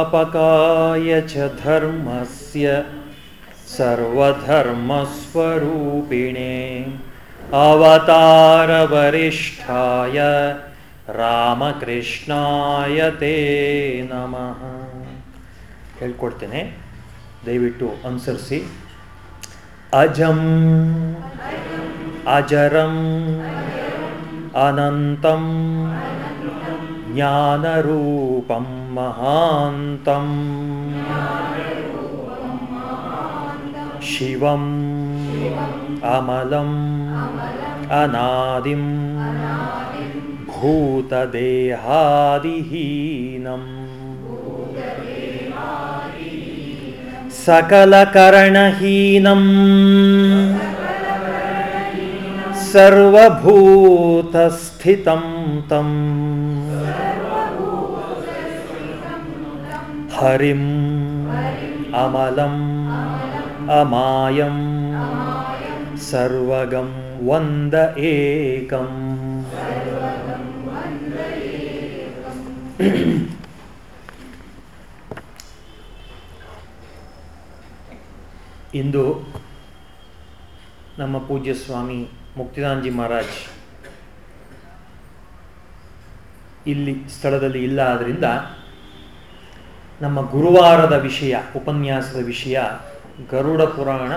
ॐ स्थापकाय च धर्मस्य सर्वधर्मस्वरूपिणे अवतारवरिष्ठाय ರಾಮಕೃಷ್ಣಾಯ ತೇ ನಮಃ ಹೇಳ್ಕೊಡ್ತೇನೆ ದಯವಿಟ್ಟು ಅನುಸರಿಸಿ ಅಜಂ ಅಜರಂ ಅನಂತಂ ಜ್ಞಾನರೂಪಂ महा शिवम् अमलम् अनादिं भूतदेहादिहीनम् सकलकरणहीनं। सर्वभूतस्थितं तम्। हरिम् अमलम् अमायं सर्वगं वन्द एकम् ಇಂದು ನಮ್ಮ ಪೂಜ್ಯ ಸ್ವಾಮಿ ಮುಕ್ತಿದಾನ್ಜಿ ಮಹಾರಾಜ್ ಇಲ್ಲಿ ಸ್ಥಳದಲ್ಲಿ ಇಲ್ಲ ಆದ್ದರಿಂದ ನಮ್ಮ ಗುರುವಾರದ ವಿಷಯ, ಉಪನ್ಯಾಸದ ವಿಷಯ, ಗರುಡ ಪುರಾಣ,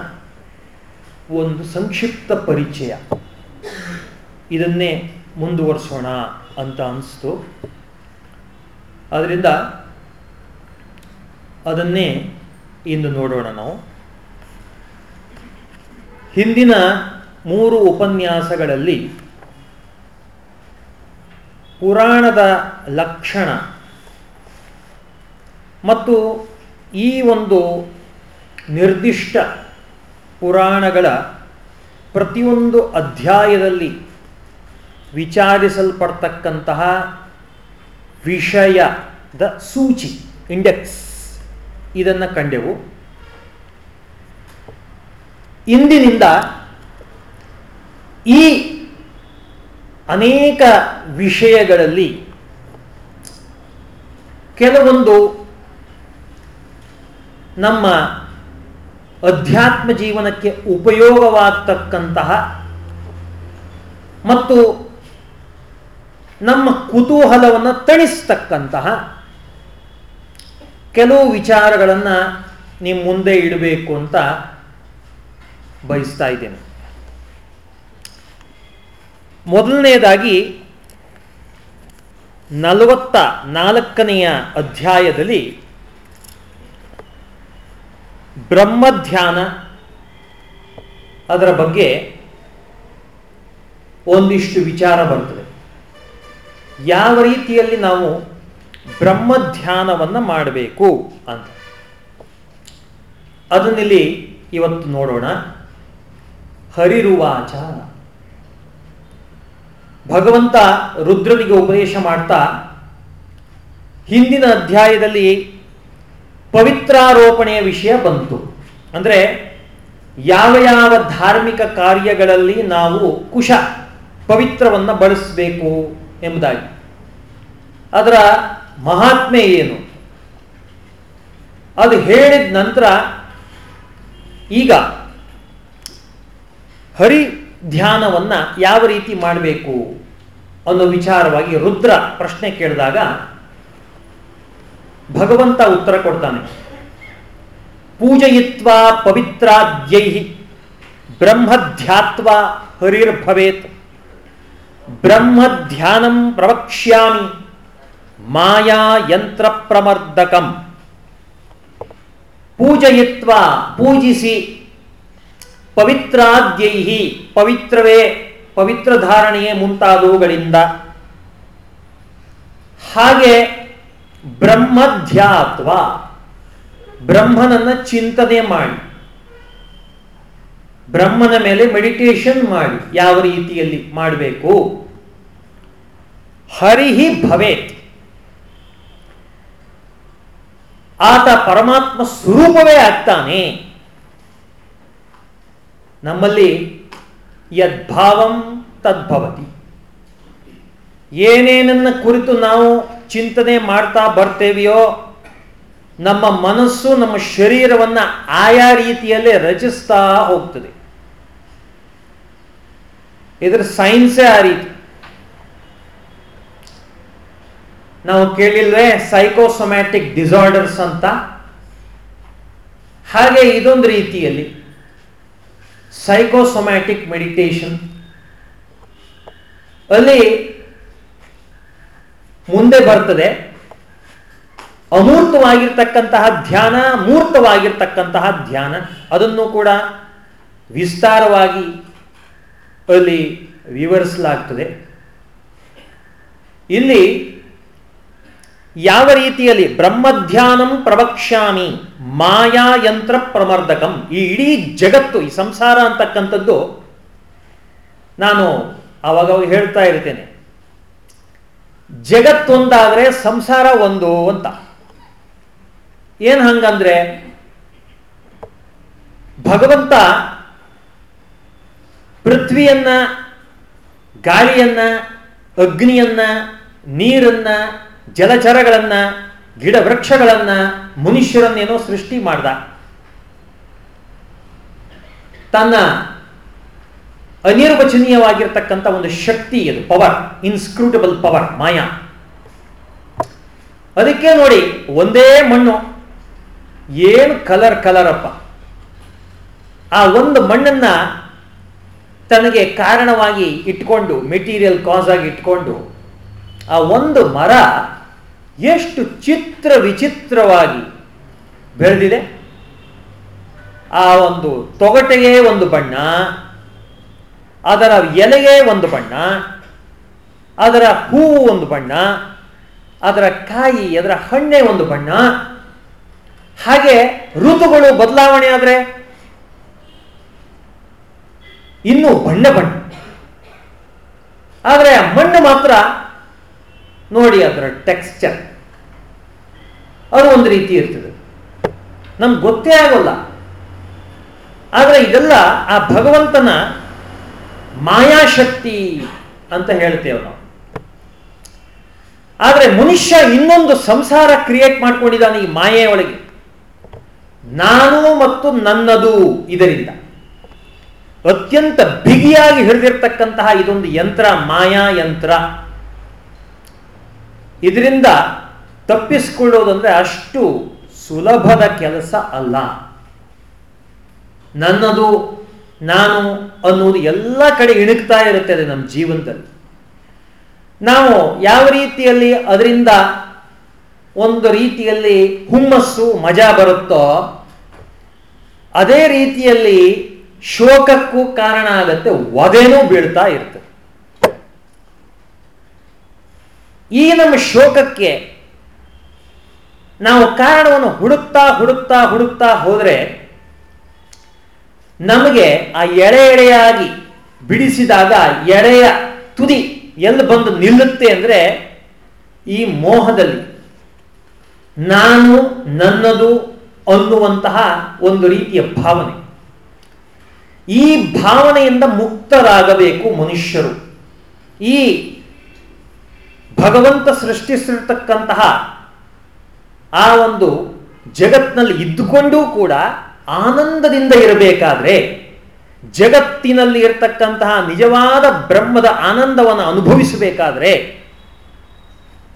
ಒಂದು ಸಂಕ್ಷಿಪ್ತ ಪರಿಚಯ. ಇದನ್ನೇ ಮುಂದುವರಿಸೋಣ ಅಂತ ಅನಿಸ್ತು. ಆದ್ದರಿಂದ ಅದನ್ನೇ ಇಂದು ನೋಡೋಣ ನಾವು. ಹಿಂದಿನ ಮೂರು ಉಪನ್ಯಾಸಗಳಲ್ಲಿ ಪುರಾಣದ ಲಕ್ಷಣ ಮತ್ತು ಈ ಒಂದು ನಿರ್ದಿಷ್ಟ ಪುರಾಣಗಳ ಪ್ರತಿಯೊಂದು ಅಧ್ಯಾಯದಲ್ಲಿ ವಿಚಾರಿಸಲ್ಪಡ್ತಕ್ಕಂತಹ ವಿಷಯದ ಸೂಚಿ ಇಂಡೆಕ್ಸ್ ಇದನ್ನು ಕಂಡೆವು. ಇಂದಿನಿಂದ ಈ ಅನೇಕ ವಿಷಯಗಳಲ್ಲಿ ಕೆಲವೊಂದು ನಮ್ಮ ಅಧ್ಯಾತ್ಮ ಜೀವನಕ್ಕೆ ಉಪಯೋಗವಾಗ್ತಕ್ಕಂತಹ ಮತ್ತು ನಮ್ಮ ಕುತೂಹಲವನ್ನು ತಣಿಸ್ತಕ್ಕಂತಹ ಕೆಲವು ವಿಚಾರಗಳನ್ನು ನಿಮ್ಮ ಮುಂದೆ ಇಡಬೇಕು ಅಂತ ಬಯಸ್ತಾ ಇದ್ದೇನೆ. ಮೊದಲನೆಯದಾಗಿ ನಲವತ್ತ ನಾಲ್ಕನೆಯ ಅಧ್ಯಾಯದಲ್ಲಿ ಬ್ರಹ್ಮಧ್ಯಾನ ಅದರ ಬಗ್ಗೆ ಒಂದಿಷ್ಟು ವಿಚಾರ ಬರ್ತದೆ. ಯಾವ ರೀತಿಯಲ್ಲಿ ನಾವು ಬ್ರಹ್ಮಧ್ಯಾನವನ್ನು ಮಾಡಬೇಕು ಅಂತ. ಅದನ್ನಿಲ್ಲಿ ಇವತ್ತು ನೋಡೋಣ. ಹರಿರುವಾಚ. ಭಗವಂತ ರುದ್ರನಿಗೆ ಉಪದೇಶ ಮಾಡ್ತಾ ಹಿಂದಿನ ಅಧ್ಯಾಯದಲ್ಲಿ ಪವಿತ್ರಾರೋಪಣೆಯ ವಿಷಯ ಬಂತು. ಅಂದರೆ ಯಾವ ಯಾವ ಧಾರ್ಮಿಕ ಕಾರ್ಯಗಳಲ್ಲಿ ನಾವು ಕುಶ ಪವಿತ್ರವನ್ನು ಬಳಸಬೇಕು ಎಂಬುದಾಗಿ. ಅದರ ಮಹಾತ್ಮೆ ಏನು? ಅದು ಹೇಳಿದ ನಂತರ ಈಗ ಹರಿ ಧ್ಯಾನವನ್ನು ಯಾವ ರೀತಿ ಮಾಡಬೇಕು ಅನ್ನೋ ವಿಚಾರವಾಗಿ ರುದ್ರ ಪ್ರಶ್ನೆ ಕೇಳಿದಾಗ ಭಗವಂತ ಉತ್ತರ ಕೊಡ್ತಾನೆ. ಪೂಜಯಿತ್ವ ಪವಿತ್ರಾದ್ಯೈ ಬ್ರಹ್ಮಧ್ಯಾತ್ವ ಹರಿರ್ಭವೇತ್. ಬ್ರಹ್ಮಧ್ಯಾನಂ ಪ್ರವಕ್ಷ್ಯಾಮಿ, ಮಾಯಾ ಯಂತ್ರ ಪ್ರಮರ್ದಕಂ. ಪೂಜಯಿತ್ವ ಪೂಜಿಸಿ ಪವಿತ್ರಾದ್ಯೈ ಪವಿತ್ರವೇ ಪವಿತ್ರ ಧಾರಣೆಯೇ ಮುಂತಾದವುಗಳಿಂದ. ಹಾಗೆ ಬ್ರಹ್ಮಧ್ಯಾತ್ವ. ಬ್ರಹ್ಮನನ್ನ ಚಿಂತನೆ ಮಾಡಿ. ಬ್ರಹ್ಮನ ಮೇಲೆ ಮೆಡಿಟೇಷನ್ ಮಾಡಿ. ಯಾವ ರೀತಿಯಲ್ಲಿ ಮಾಡಬೇಕು? ಹರಿಹಿ ಭವೇತ್. ಆತ ಪರಮಾತ್ಮ ಸ್ವರೂಪವೇ ಆಗ್ತಾನೆ. ನಮ್ಮಲ್ಲಿ ಯದ್ಭಾವಂ ತದ್ಭವತಿ ಏನೇನನ್ನ ಕುರಿತು ನಾವು ಚಿಂತನೆ ಮಾಡ್ತಾ ಬರ್ತೇವೆಯೋ? ನಮ್ಮ ಮನಸ್ಸು, ನಮ್ಮ ಶರೀರವನ್ನು ಆಯಾ ರೀತಿಯಲ್ಲೇ ರಚಿಸ್ತಾ ಹೋಗ್ತದೆ. ಇದರ ಸೈನ್ಸೇ ಆ ರೀತಿ. ನಾವು ಕೇಳಿಲ್ವೇ ಸೈಕೋಸೊಮ್ಯಾಟಿಕ್ ಡಿಸಾರ್ಡರ್ಸ್ ಅಂತ? ಹಾಗೆ ಇದೊಂದು ರೀತಿಯಲ್ಲಿ ಸೈಕೋಸೊಮ್ಯಾಟಿಕ್ ಮೆಡಿಟೇಷನ್ ಅಲ್ಲಿ ಮುಂದೆ ಬರ್ತದೆ. ಅಮೂರ್ತವಾಗಿರ್ತಕ್ಕಂತಹ ಧ್ಯಾನ, ಮೂರ್ತವಾಗಿರ್ತಕ್ಕಂತಹ ಧ್ಯಾನ, ಅದನ್ನು ಕೂಡ ವಿಸ್ತಾರವಾಗಿ ಅಲ್ಲಿ ವಿವರಿಸಲಾಗ್ತದೆ. ಇಲ್ಲಿ ಯಾವ ರೀತಿಯಲ್ಲಿ ಬ್ರಹ್ಮಧ್ಯಾನಂ ಪ್ರವಕ್ಷ್ಯಾಮಿ ಮಾಯಾಯಂತ್ರ ಪ್ರಮರ್ದಕಂ, ಈ ಇಡೀ ಜಗತ್ತು, ಈ ಸಂಸಾರ ಅಂತಕ್ಕಂಥದ್ದು ನಾನು ಅವಾಗ ಹೇಳ್ತಾ ಇರ್ತೇನೆ. ಜಗತ್ತೊಂದಾದ್ರೆ ಸಂಸಾರ ಒಂದು ಅಂತ. ಏನು ಹಂಗಂದ್ರೆ, ಭಗವಂತ ಪೃಥ್ವಿಯನ್ನ, ಗಾಳಿಯನ್ನ, ಅಗ್ನಿಯನ್ನ, ನೀರನ್ನ, ಜಲಚರಗಳನ್ನ ಗಿಡ ವೃಕ್ಷಗಳನ್ನ ಮನುಷ್ಯರನ್ನೇನೋ ಸೃಷ್ಟಿ ಮಾಡ್ದ. ತನ್ನ ಅನಿರ್ವಚನೀಯವಾಗಿರ್ತಕ್ಕಂಥ ಒಂದು ಶಕ್ತಿ ಇದು ಪವರ್ ಇನ್ಸ್ಕ್ರೂಟಬಲ್ ಪವರ್ ಮಾಯಾ. ಅದಕ್ಕೆ ನೋಡಿ, ಒಂದೇ ಮಣ್ಣು, ಏನು ಕಲರ್ ಕಲರಪ್ಪ ಆ ಒಂದು ಮಣ್ಣನ್ನ ತನಗೆ ಕಾರಣವಾಗಿ ಇಟ್ಕೊಂಡು ಮೆಟೀರಿಯಲ್ ಕಾಸ್ ಆಗಿ ಇಟ್ಕೊಂಡು, ಆ ಒಂದು ಮರ ಎಷ್ಟು ಚಿತ್ರ ವಿಚಿತ್ರವಾಗಿ ಬೆಳೆದಿದೆ. ಆ ಒಂದು ತೊಗಟೆಗೆ ಒಂದು ಬಣ್ಣ ಅದರ ಎಲೆಗೆ ಒಂದು ಬಣ್ಣ, ಅದರ ಹೂವು ಒಂದು ಬಣ್ಣ, ಅದರ ಕಾಯಿ, ಅದರ ಹಣ್ಣೆ ಒಂದು ಬಣ್ಣ. ಹಾಗೆ ಋತುಗಳು ಬದಲಾವಣೆ ಆದರೆ ಇನ್ನೂ ಬಣ್ಣ ಬಣ್ಣ. ಆದರೆ ಮಣ್ಣು ಮಾತ್ರ ನೋಡಿ ಅದರ ಟೆಕ್ಸ್ಚರ್ ಅದು ಒಂದು ರೀತಿ ಇರ್ತದೆ. ನಮ್ಗೆ ಗೊತ್ತೇ ಆಗೋಲ್ಲ. ಆದರೆ ಇದೆಲ್ಲ ಆ ಭಗವಂತನ ಮಾಯಾಶಕ್ತಿ ಅಂತ ಹೇಳ್ತೇವೆ ನಾವು. ಆದರೆ ಮನುಷ್ಯ ಇನ್ನೊಂದು ಸಂಸಾರ ಕ್ರಿಯೇಟ್ ಮಾಡ್ಕೊಂಡಿದ್ದಾನೆ ಈ ಮಾಯೆಯೊಳಗೆ ನಾನು ಮತ್ತು ನನ್ನದು ಇದರಿಂದ. ಅತ್ಯಂತ ಬಿಗಿಯಾಗಿ ಹಿಡಿದಿರ್ತಕ್ಕಂತಹ ಇದೊಂದು ಯಂತ್ರ, ಮಾಯಾ ಯಂತ್ರ. ಇದರಿಂದ ತಪ್ಪಿಸಿಕೊಳ್ಳೋದಂದ್ರೆ ಅಷ್ಟು ಸುಲಭದ ಕೆಲಸ ಅಲ್ಲ. ನನ್ನದು ನಾನು ಅನ್ನೋದು ಎಲ್ಲ ಕಡೆ ಇಣುಕ್ತಾ ಇರುತ್ತೆ ಅದು ನಮ್ಮ ಜೀವನದಲ್ಲಿ. ನಾವು ಯಾವ ರೀತಿಯಲ್ಲಿ ಅದರಿಂದ ಒಂದು ರೀತಿಯಲ್ಲಿ ಹುಮ್ಮಸ್ಸು, ಮಜಾ ಬರುತ್ತೋ, ಅದೇ ರೀತಿಯಲ್ಲಿ ಶೋಕಕ್ಕೂ ಕಾರಣ ಆಗತ್ತೆ ಒದೇನೂ ಬೀಳ್ತಾ ಇರ್ತದೆ ಈ ನಮ್ಮ ಶೋಕಕ್ಕೆ ನಾವು ಕಾರಣವನ್ನು ಹುಡುಕ್ತಾ ಹುಡುಕ್ತಾ ಹುಡುಕ್ತಾ ಹೋದರೆ ನಮಗೆ ಆ ಎಳೆ ಎಳೆಯಾಗಿ ಬಿಡಿಸಿದಾಗ ಎಳೆಯ ತುದಿ ಎಲ್ಲಿ ಬಂದು ನಿಲ್ಲುತ್ತೆ ಅಂದರೆ ಈ ಮೋಹದಲ್ಲಿ. ನಾನು ನನ್ನದು ಅನ್ನುವಂತಹ ಒಂದು ರೀತಿಯ ಭಾವನೆ. ಈ ಭಾವನೆಯಿಂದ ಮುಕ್ತರಾಗಬೇಕು ಮನುಷ್ಯರು. ಈ ಭಗವಂತ ಸೃಷ್ಟಿಸಿರ್ತಕ್ಕಂತಹ ಆ ಒಂದು ಜಗತ್ನಲ್ಲಿ ಇದ್ದುಕೊಂಡೂ ಕೂಡ ಆನಂದದಿಂದ ಇರಬೇಕಾದ್ರೆ ಜಗತ್ತಿನಲ್ಲಿ ಇರತಕ್ಕಂತಹ ನಿಜವಾದ ಬ್ರಹ್ಮದ ಆನಂದವನ್ನು ಅನುಭವಿಸಬೇಕಾದ್ರೆ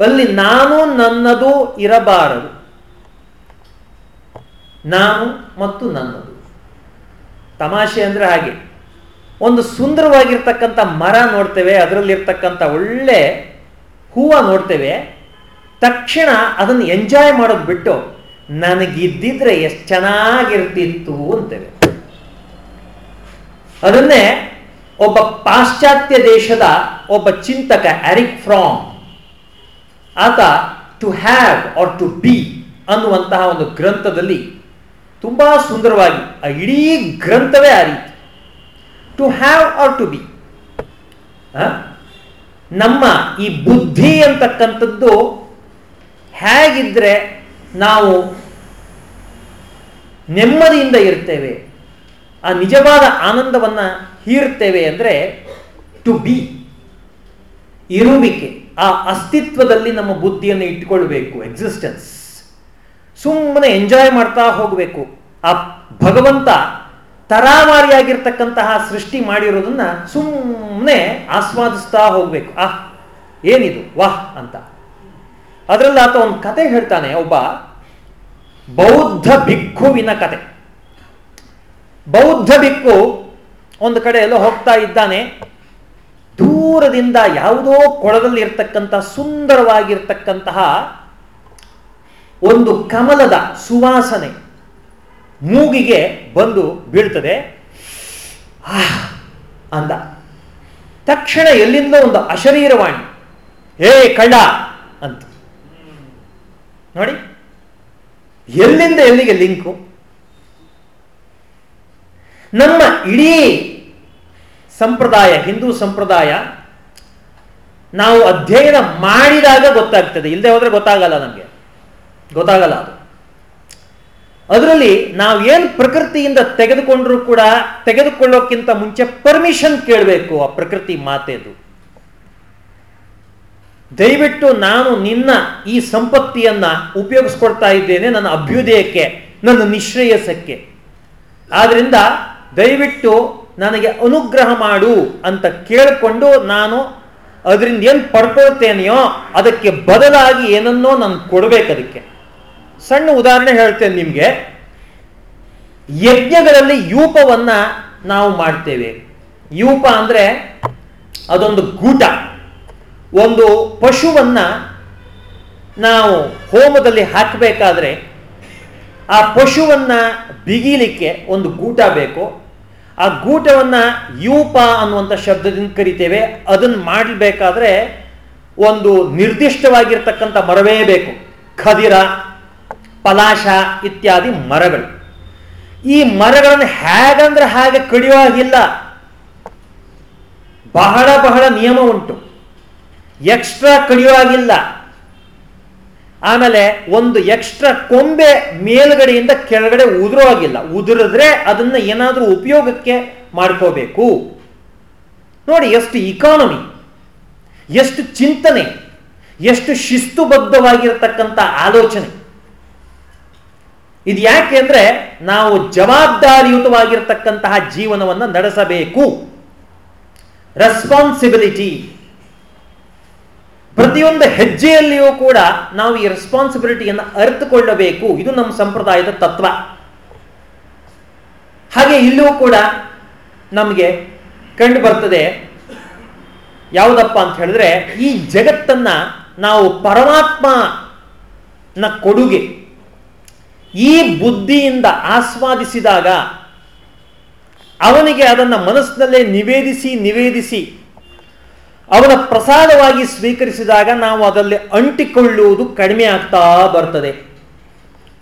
ಅಲ್ಲಿ ನಾನು ನನ್ನದು ಇರಬಾರದು. ನಾನು ಮತ್ತು ನನ್ನದು. ತಮಾಷೆ ಅಂದ್ರೆ ಹಾಗೆ. ಒಂದು ಸುಂದರವಾಗಿರ್ತಕ್ಕಂಥ ಮರ ನೋಡ್ತೇವೆ, ಅದರಲ್ಲಿರ್ತಕ್ಕಂಥ ಒಳ್ಳೆ ಹೂವ ನೋಡ್ತೇವೆ, ತಕ್ಷಣ ಅದನ್ನು ಎಂಜಾಯ್ ಮಾಡೋದು ಬಿಟ್ಟು ನನಗಿದ್ದಿದ್ರೆ ಎಷ್ಟು ಚೆನ್ನಾಗಿರ್ತಿತ್ತು ಅಂತೇವೆ ಅದನ್ನೇ ಒಬ್ಬ ಪಾಶ್ಚಾತ್ಯ ದೇಶದ ಒಬ್ಬ ಚಿಂತಕ ಆರಿಕ್ ಫ್ರಾಮ್, ಆತ to have or to be ಅನ್ನುವಂತಹ ಒಂದು ಗ್ರಂಥದಲ್ಲಿ ತುಂಬಾ ಸುಂದರವಾಗಿ, ಆ ಇಡೀ ಗ್ರಂಥವೇ ಆ ರೀತಿ. To have or to be. ನಮ್ಮ ಈ ಬುದ್ಧಿ ಅಂತಕ್ಕಂಥದ್ದು ಹೇಗಿದ್ರೆ ನಾವು ನೆಮ್ಮದಿಯಿಂದ ಇರ್ತೇವೆ. ಆ ನಿಜವಾದ ಆನಂದವನ್ನು ಹೀರ್ತೇವೆ ಅಂದರೆ ಟು ಬಿ ಇರುವಿಕೆ. ಆ ಅಸ್ತಿತ್ವದಲ್ಲಿ ನಮ್ಮ ಬುದ್ಧಿಯನ್ನು ಇಟ್ಕೊಳ್ಬೇಕು ಎಕ್ಸಿಸ್ಟೆನ್ಸ್ ಸುಮ್ಮನೆ ಎಂಜಾಯ್ ಮಾಡ್ತಾ ಹೋಗಬೇಕು. ಆ ಭಗವಂತ ತರಾವಾರಿಯಾಗಿರ್ತಕ್ಕಂತಹ ಸೃಷ್ಟಿ ಮಾಡಿರೋದನ್ನ ಸುಮ್ಮನೆ ಆಸ್ವಾದಿಸ್ತಾ ಹೋಗಬೇಕು. ಆಹ್, ಏನಿದು? ವಾಹ್ ಅಂತ. ಅದರಲ್ಲಿ ಆತ ಒಂದು ಕತೆ ಹೇಳ್ತಾನೆ, ಒಬ್ಬ ಬೌದ್ಧ ಭಿಕ್ಕುವಿನ ಕತೆ. ಬೌದ್ಧ ಭಿಕ್ಕು ಒಂದು ಕಡೆ ಎಲ್ಲೋ ಹೋಗ್ತಾ ಇದ್ದಾನೆ, ದೂರದಿಂದ ಯಾವುದೋ ಕೊಳದಲ್ಲಿ ಇರ್ತಕ್ಕಂತಹ ಸುಂದರವಾಗಿರ್ತಕ್ಕಂತಹ ಒಂದು ಕಮಲದ ಸುವಾಸನೆ ಮೂಗಿಗೆ ಬಂದು ಬೀಳ್ತದೆ. ಆಹ್, ಅಂದ. ತಕ್ಷಣ ಎಲ್ಲಿಂದ ಒಂದು ಅಶರೀರವಾಣಿ, ಏ ಕಳ್ಳ ನೋಡಿ. ಎಲ್ಲಿಂದ ಎಲ್ಲಿಗೆ ಲಿಂಕು? ನಮ್ಮ ಇಡೀ ಸಂಪ್ರದಾಯ, ಹಿಂದೂ ಸಂಪ್ರದಾಯ ನಾವು ಅಧ್ಯಯನ ಮಾಡಿದಾಗ ಗೊತ್ತಾಗ್ತದೆ. ಇಲ್ಲದೆ ಹೋದ್ರೆ ಗೊತ್ತಾಗಲ್ಲ ನಮಗೆ. ಗೊತ್ತಾಗಲ್ಲ ಅದು. ಅದರಲ್ಲಿ ನಾವು ಏನು ಪ್ರಕೃತಿಯಿಂದ ತೆಗೆದುಕೊಂಡ್ರೂ ಕೂಡ, ತೆಗೆದುಕೊಳ್ಳೋಕ್ಕಿಂತ ಮುಂಚೆ ಪರ್ಮಿಷನ್ ಕೇಳಬೇಕು ಆ ಪ್ರಕೃತಿ ಮಾತೆದು. ದಯವಿಟ್ಟು ನಾನು ನಿನ್ನ ಈ ಸಂಪತ್ತಿಯನ್ನು ಉಪಯೋಗಿಸ್ಕೊಡ್ತಾ ಇದ್ದೇನೆ ನನ್ನ ಅಭ್ಯುದಯಕ್ಕೆ, ನನ್ನ ನಿಶ್ರೇಯಸಕ್ಕೆ ಆದ್ದರಿಂದ ದಯವಿಟ್ಟು ನನಗೆ ಅನುಗ್ರಹ ಮಾಡು ಅಂತ ಕೇಳಿಕೊಂಡು ನಾನು ಅದರಿಂದ ಏನು ಪಡ್ಕೊಳ್ತೇನೆಯೋ ಅದಕ್ಕೆ ಬದಲಾಗಿ ಏನನ್ನೋ ನಾನು ಕೊಡ್ಬೇಕು ಅದಕ್ಕೆ. ಸಣ್ಣ ಉದಾಹರಣೆ ಹೇಳ್ತೇನೆ ನಿಮಗೆ. ಯಜ್ಞಗಳಲ್ಲಿ ಯೂಪವನ್ನ ನಾವು ಮಾಡ್ತೇವೆ. ಯೂಪ ಅಂದ್ರೆ ಅದೊಂದು ಗೂಟ. ಒಂದು ಪಶುವನ್ನ ನಾವು ಹೋಮದಲ್ಲಿ ಹಾಕಬೇಕಾದ್ರೆ ಆ ಪಶುವನ್ನ ಬಿಗಿಲಿಕ್ಕೆ ಒಂದು ಗೂಟ ಬೇಕು. ಆ ಗೂಟವನ್ನ ಯೂಪ ಅನ್ನುವಂಥ ಶಬ್ದದಿಂದ ಕರಿತೇವೆ. ಅದನ್ನು ಮಾಡಬೇಕಾದ್ರೆ ಒಂದು ನಿರ್ದಿಷ್ಟವಾಗಿರ್ತಕ್ಕಂಥ ಮರವೇ ಬೇಕು. ಖದಿರ, ಪಲಾಶ ಇತ್ಯಾದಿ ಮರಗಳು. ಈ ಮರಗಳನ್ನು ಹೇಗಂದ್ರೆ ಹಾಗೆ ಕಡಿಯುವಾಗಿಲ್ಲ. ಬಹಳ ಬಹಳ ನಿಯಮ ಉಂಟು. ಎಕ್ಸ್ಟ್ರಾ ಕಡಿಯುವಾಗಿಲ್ಲ. ಆಮೇಲೆ ಒಂದು ಎಕ್ಸ್ಟ್ರಾ ಕೊಂಬೆ ಮೇಲ್ಗಡೆಯಿಂದ ಕೆಳಗಡೆ ಉದುರೋ ಆಗಿಲ್ಲ ಉದುರಿದ್ರೆ ಅದನ್ನ ಏನಾದರೂ ಉಪಯೋಗಕ್ಕೆ ಮಾಡ್ಕೋಬೇಕು. ನೋಡಿ, ಎಷ್ಟು ಇಕಾನಮಿ ಎಷ್ಟು ಚಿಂತನೆ, ಎಷ್ಟು ಶಿಸ್ತುಬದ್ಧವಾಗಿರತಕ್ಕಂಥ ಆಲೋಚನೆ. ಇದು ಯಾಕೆ ಅಂದರೆ ನಾವು ಜವಾಬ್ದಾರಿಯುತವಾಗಿರ್ತಕ್ಕಂತಹ ಜೀವನವನ್ನು ನಡೆಸಬೇಕು. ರೆಸ್ಪಾನ್ಸಿಬಿಲಿಟಿ ಪ್ರತಿಯೊಂದು ಹೆಜ್ಜೆಯಲ್ಲಿಯೂ ಕೂಡ ನಾವು ಈ ರೆಸ್ಪಾನ್ಸಿಬಿಲಿಟಿಯನ್ನು ಅರ್ಥಕೊಳ್ಳಬೇಕು ಇದು ನಮ್ಮ ಸಂಪ್ರದಾಯದ ತತ್ವ. ಹಾಗೆ ಇಲ್ಲೂ ಕೂಡ ನಮಗೆ ಕಂಡು ಬರ್ತದೆ, ಯಾವುದಪ್ಪ ಅಂತ ಹೇಳಿದ್ರೆ, ಈ ಜಗತ್ತನ್ನ ನಾವು ಪರಮಾತ್ಮನ ಕೊಡುಗೆ, ಈ ಬುದ್ಧಿಯಿಂದ ಆಸ್ವಾದಿಸಿದಾಗ ಅವನಿಗೆ ಅದನ್ನು ಮನಸ್ಸಿನಲ್ಲೇ ನಿವೇದಿಸಿ ನಿವೇದಿಸಿ ಅವನ ಪ್ರಸಾದವಾಗಿ ಸ್ವೀಕರಿಸಿದಾಗ ನಾವು ಅದರಲ್ಲಿ ಅಂಟಿಕೊಳ್ಳುವುದು ಕಡಿಮೆ ಆಗ್ತಾ ಬರ್ತದೆ.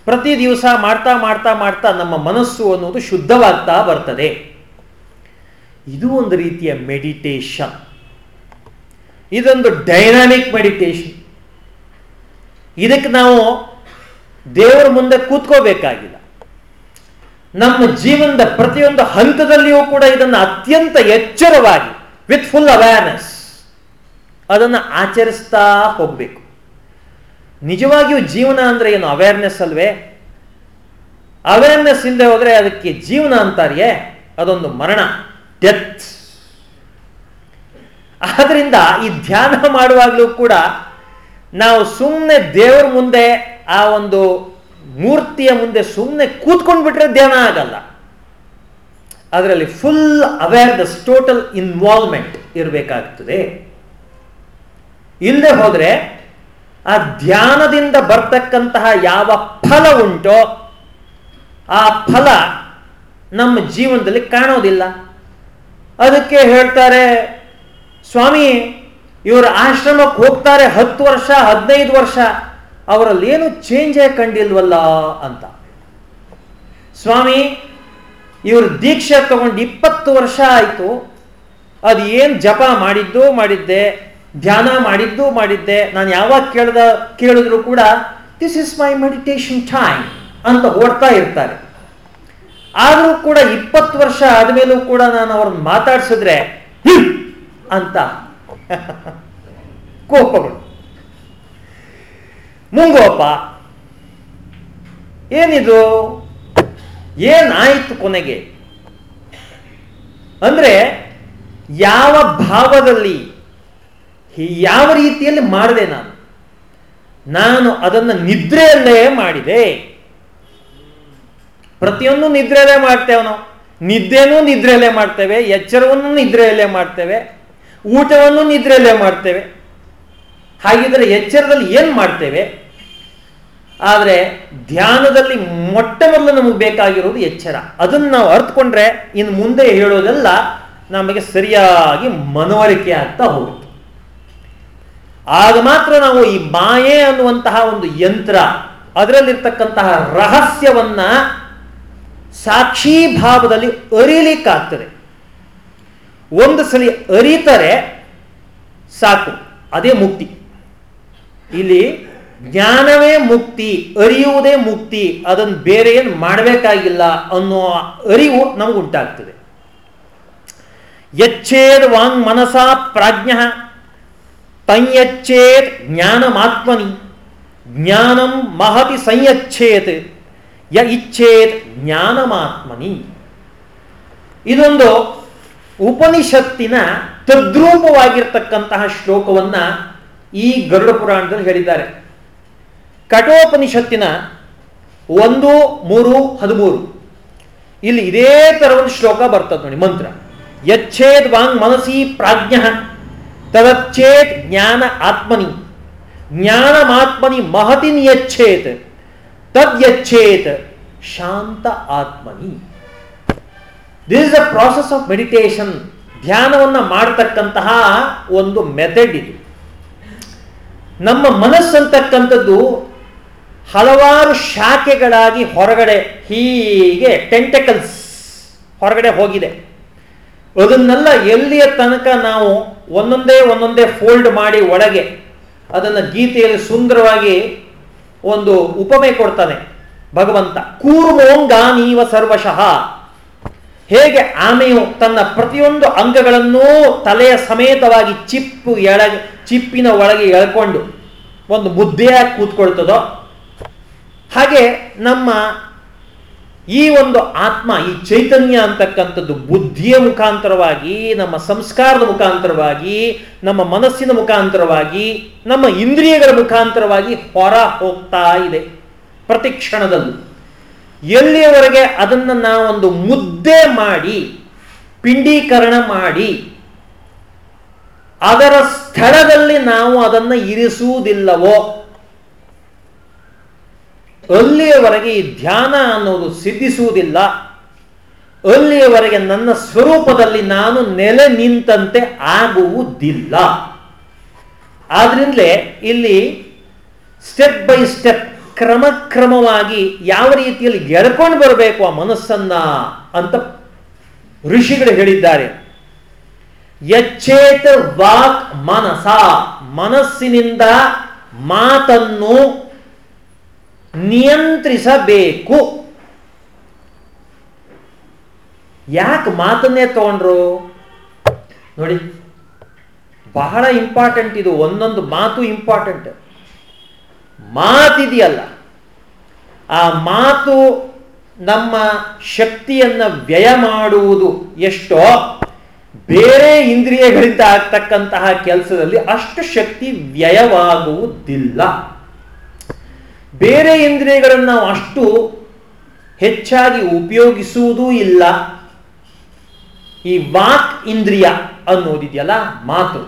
ಪ್ರತಿ ದಿವಸ ಮಾಡ್ತಾ ಮಾಡ್ತಾ ಮಾಡ್ತಾ ನಮ್ಮ ಮನಸ್ಸು ಅನ್ನೋದು ಶುದ್ಧವಾಗ್ತಾ ಬರ್ತದೆ. ಇದು ಒಂದು ರೀತಿಯ ಮೆಡಿಟೇಷನ್ ಇದೊಂದು ಡೈನಾಮಿಕ್ ಮೆಡಿಟೇಷನ್ ಇದಕ್ಕೆ ನಾವು ದೇವರ ಮುಂದೆ ಕೂತ್ಕೋಬೇಕಾಗಿಲ್ಲ. ನಮ್ಮ ಜೀವನದ ಪ್ರತಿಯೊಂದು ಹಂತದಲ್ಲಿಯೂ ಕೂಡ ಇದನ್ನು ಅತ್ಯಂತ ಎಚ್ಚರವಾಗಿ ವಿತ್ ಫುಲ್ ಅವೇರ್ನೆಸ್ ಅದನ್ನು ಆಚರಿಸ್ತಾ ಹೋಗಬೇಕು. ನಿಜವಾಗಿಯೂ ಜೀವನ ಅಂದರೆ ಏನು? ಅವೇರ್ನೆಸ್ ಅಲ್ವೇ? ಅವೇರ್ನೆಸ್ ಇಲ್ಲದೆ ಹೋದರೆ ಅದಕ್ಕೆ ಜೀವನ ಅಂತಾರಿಯೇ? ಅದೊಂದು ಮರಣ ಡೆತ್ ಆದ್ರಿಂದ ಈ ಧ್ಯಾನ ಮಾಡುವಾಗಲೂ ಕೂಡ ನಾವು ಸುಮ್ಮನೆ ದೇವರ ಮುಂದೆ ಆ ಒಂದು ಮೂರ್ತಿಯ ಮುಂದೆ ಸುಮ್ಮನೆ ಕೂತ್ಕೊಂಡು ಬಿಟ್ರೆ ಧ್ಯಾನ ಆಗಲ್ಲ. ಅದರಲ್ಲಿ ಫುಲ್ ಅವೇರ್ನೆಸ್ ಟೋಟಲ್ ಇನ್ವಾಲ್ವ್ಮೆಂಟ್ ಇರಬೇಕಾಗ್ತದೆ. ಇಲ್ಲದೆ ಹೋದ್ರೆ ಆ ಧ್ಯಾನದಿಂದ ಬರ್ತಕ್ಕಂತಹ ಯಾವ ಫಲ ಉಂಟೋ ಆ ಫಲ ನಮ್ಮ ಜೀವನದಲ್ಲಿ ಕಾಣೋದಿಲ್ಲ. ಅದಕ್ಕೆ ಹೇಳ್ತಾರೆ, ಸ್ವಾಮಿ, ಇವರು ಆಶ್ರಮಕ್ಕೆ ಹೋಗ್ತಾರೆ ಹತ್ತು ವರ್ಷ, ಹದಿನೈದು ವರ್ಷ, ಅವರಲ್ಲಿ ಏನು ಚೇಂಜೇ ಕಂಡಿಲ್ವಲ್ಲ ಅಂತ. ಸ್ವಾಮಿ, ಇವರು ದೀಕ್ಷೆ ತಗೊಂಡು ಇಪ್ಪತ್ತು ವರ್ಷ ಆಯಿತು. ಅದು ಏನು ಜಪ ಮಾಡಿದ್ದು ಮಾಡಿದ್ದೆ. ಧ್ಯಾನ ಮಾಡಿದ್ದು ಮಾಡಿದ್ದೆ. ನಾನು ಯಾವಾಗ ಕೇಳ್ದ, ಕೇಳಿದ್ರು ಕೂಡ this is my meditation time ಅಂತ ಓಡ್ತಾ ಇರ್ತಾರೆ. ಆದರೂ ಕೂಡ ಇಪ್ಪತ್ತು ವರ್ಷ ಆದಮೇಲೂ ಕೂಡ ನಾನು ಅವ್ರನ್ನ ಮಾತಾಡಿಸಿದ್ರೆ ಅಂತ ಕೋಪಗಳು ಮುಂಗೋಪ, ಏನಿದು? ಏನಾಯಿತು ಕೊನೆಗೆ? ಅಂದ್ರೆ, ಯಾವ ಭಾವದಲ್ಲಿ ಯಾವ ರೀತಿಯಲ್ಲಿ ಮಾಡಿದೆ ನಾನು? ನಾನು ಅದನ್ನು ನಿದ್ರೆಯಲ್ಲೇ ಮಾಡಿದೆ. ಪ್ರತಿಯೊಂದು ನಿದ್ರೆಯಲ್ಲೇ ಮಾಡ್ತೇವೆ ನಾವು. ನಿದ್ದೆನೂ ನಿದ್ರೆಯಲ್ಲೇ ಮಾಡ್ತೇವೆ, ಎಚ್ಚರವನ್ನು ನಿದ್ರೆಯಲ್ಲೇ ಮಾಡ್ತೇವೆ, ಊಟವನ್ನು ನಿದ್ರೆಯಲ್ಲೇ ಮಾಡ್ತೇವೆ. ಹಾಗಿದ್ರೆ ಎಚ್ಚರದಲ್ಲಿ ಏನು ಮಾಡ್ತೇವೆ? ಆದರೆ ಧ್ಯಾನದಲ್ಲಿ ಮೊಟ್ಟ ಮೊದಲು ನಮಗೆ ಬೇಕಾಗಿರೋದು ಎಚ್ಚರ. ಅದನ್ನು ನಾವು ಅರ್ಥಕೊಂಡ್ರೆ ಇನ್ನು ಮುಂದೆ ಹೇಳೋದೆಲ್ಲ ನಮಗೆ ಸರಿಯಾಗಿ ಮನವರಿಕೆ ಆಗ್ತಾ ಹೋಗುತ್ತೆ. ಆಗ ಮಾತ್ರ ನಾವು ಈ ಮಾಯೆ ಅನ್ನುವಂತಹ ಒಂದು ಯಂತ್ರ, ಅದರಲ್ಲಿರ್ತಕ್ಕಂತಹ ರಹಸ್ಯವನ್ನ ಸಾಕ್ಷಿ ಭಾವದಲ್ಲಿ ಅರಿಲಿಕ್ಕಾಗ್ತದೆ ಒಂದು ಸಲ ಅರಿತರೆ ಸಾಕು, ಅದೇ ಮುಕ್ತಿ. ಇಲ್ಲಿ ಜ್ಞಾನವೇ ಮುಕ್ತಿ, ಅರಿಯುವುದೇ ಮುಕ್ತಿ ಅದನ್ನು ಬೇರೆ ಏನು ಮಾಡಬೇಕಾಗಿಲ್ಲ ಅನ್ನೋ ಅರಿವು ನಮಗುಂಟಾಗ್ತದೆ. ಯಚ್ಚೇದ್ ವಾಂಗ್ ಮನಸಾ ಪ್ರಾಜ್ಞ. ತಯ್ಯಚ್ಚೇತ್ ಜ್ಞಾನಮಾತ್ಮನಿ. ಜ್ಞಾನಂ ಮಹತಿ ಸಂಯಚ್ಛೇತ್. ಯ ಇಚ್ಛೇತ್ ಜ್ಞಾನಮಾತ್ಮನಿ. ಇದೊಂದು ಉಪನಿಷತ್ತಿನ ತದ್ರೂಪವಾಗಿರ್ತಕ್ಕಂತಹ ಶ್ಲೋಕವನ್ನ ಈ ಗರುಡ ಪುರಾಣದಲ್ಲಿ ಹೇಳಿದ್ದಾರೆ. ಕಠೋಪನಿಷತ್ತಿನ ಒಂದು, ಮೂರು, ಹದಿಮೂರು. ಇಲ್ಲಿ ಇದೇ ತರ ಒಂದು ಶ್ಲೋಕ ಬರ್ತದೆ ನೋಡಿ, ಮಂತ್ರ. ಯಚ್ಛೇದ್ ವಾಂಗ್ ಮನಸಿ ಪ್ರಾಜ್ಞ. ತದಚ್ಚೇತ್ ಜ್ಞಾನ ಆತ್ಮನಿ ಜ್ಞಾನಮಾತ್ಮನಿ ಮಹತಿ ನಿಯಚ್ಛೇತ್ ತದ್ಯಚ್ಛೇತ್ ಶಾಂತ ಆತ್ಮನಿ this is a process of meditation ಧ್ಯಾನವನ್ನು ಮಾಡತಕ್ಕಂತಹ ಒಂದು ಮೆಥಡ್ ಇದು। ನಮ್ಮ ಮನಸ್ಸಂತಕ್ಕಂಥದ್ದು ಹಲವಾರು ಶಾಖೆಗಳಾಗಿ ಹೊರಗಡೆ ಹೀಗೆ ಟೆಂಟಕಲ್ಸ್ ಹೊರಗಡೆ ಹೋಗಿದೆ. ಅದನ್ನೆಲ್ಲ ಎಲ್ಲಿಯ ತನಕ ನಾವು ಒಂದೊಂದೇ ಒಂದೊಂದೇ ಫೋಲ್ಡ್ ಮಾಡಿ ಒಳಗೆ ಅದನ್ನು ಗೀತೆಯಲ್ಲಿ ಸುಂದರವಾಗಿ ಒಂದು ಉಪಮೆ ಕೊಡ್ತಾನೆ. ಭಗವಂತ, ಕೂರ್ಮೋಂಗ ನೀವ ಸರ್ವಶಃ. ಹೇಗೆ ಆಮೆಯು ತನ್ನ ಪ್ರತಿಯೊಂದು ಅಂಗಗಳನ್ನೂ ತಲೆಯ ಸಮೇತವಾಗಿ ಚಿಪ್ಪು ಎಳ, ಚಿಪ್ಪಿನ ಒಳಗೆ ಎಳ್ಕೊಂಡು ಒಂದು ಮುದ್ದೆಯಾಗಿ ಕೂತ್ಕೊಳ್ತದೋ? ಹಾಗೆ ನಮ್ಮ ಈ ಒಂದು ಆತ್ಮ, ಈ ಚೈತನ್ಯ ಅಂತಕ್ಕಂಥದ್ದು ಬುದ್ಧಿಯ ಮುಖಾಂತರವಾಗಿ, ನಮ್ಮ ಸಂಸ್ಕಾರದ ಮುಖಾಂತರವಾಗಿ, ನಮ್ಮ ಮನಸ್ಸಿನ ಮುಖಾಂತರವಾಗಿ, ನಮ್ಮ ಇಂದ್ರಿಯಗಳ ಮುಖಾಂತರವಾಗಿ ಹೊರ ಹೋಗ್ತಾ ಇದೆ. ಪ್ರತಿ ಕ್ಷಣದಲ್ಲೂ. ಎಲ್ಲಿಯವರೆಗೆ ಅದನ್ನು ನಾವೊಂದು ಮುದ್ದೆ ಮಾಡಿ, ಪಿಂಡೀಕರಣ ಮಾಡಿ, ಅದರ ಸ್ಥಳದಲ್ಲಿ ನಾವು ಅದನ್ನು ಇರಿಸುವುದಿಲ್ಲವೋ ಅಲ್ಲಿಯವರೆಗೆ ಈ ಧ್ಯಾನ ಅನ್ನೋದು ಸಿದ್ಧಿಸುವುದಿಲ್ಲ. ಅಲ್ಲಿಯವರೆಗೆ ನನ್ನ ಸ್ವರೂಪದಲ್ಲಿ ನಾನು ನೆಲೆ ನಿಂತಂತೆ ಆಗುವುದಿಲ್ಲ. ಆದ್ರಿಂದಲೇ ಇಲ್ಲಿ ಸ್ಟೆಪ್ ಬೈ ಸ್ಟೆಪ್ ಕ್ರಮಕ್ರಮವಾಗಿ ಯಾವ ರೀತಿಯಲ್ಲಿ ಎಳ್ಕೊಂಡು ಬರಬೇಕು ಆ ಮನಸ್ಸನ್ನ ಅಂತ ಋಷಿಗಳು ಹೇಳಿದ್ದಾರೆ. ಯಚ್ಚೇತ ವಾಕ್ ಮನಸ. ಮನಸ್ಸಿನಿಂದ ಮಾತನ್ನು ನಿಯಂತ್ರಿಸಬೇಕು. ಯಾಕೆ ಮಾತನ್ನೇ ತಗೊಂಡ್ರು? ನೋಡಿ, ಬಹಳ ಇಂಪಾರ್ಟೆಂಟ್ ಇದು. ಒಂದೊಂದು ಮಾತು ಇಂಪಾರ್ಟೆಂಟ್ ಮಾತಿದೆಯಲ್ಲ. ಆ ಮಾತು ನಮ್ಮ ಶಕ್ತಿಯನ್ನು ವ್ಯಯ ಮಾಡುವುದು ಎಷ್ಟೋ. ಬೇರೆ ಇಂದ್ರಿಯಗಳಿಂದ ಆಗ್ತಕ್ಕಂತಹ ಕೆಲಸದಲ್ಲಿ ಅಷ್ಟು ಶಕ್ತಿ ವ್ಯಯವಾಗುವುದಿಲ್ಲ. ಬೇರೆ ಇಂದ್ರಿಯಗಳನ್ನು ನಾವು ಅಷ್ಟು ಹೆಚ್ಚಾಗಿ ಉಪಯೋಗಿಸುವುದೂ ಇಲ್ಲ. ಈ ವಾಕ್ ಇಂದ್ರಿಯ ಅನ್ನೋದಿದೆಯಲ್ಲ ಮಾತು.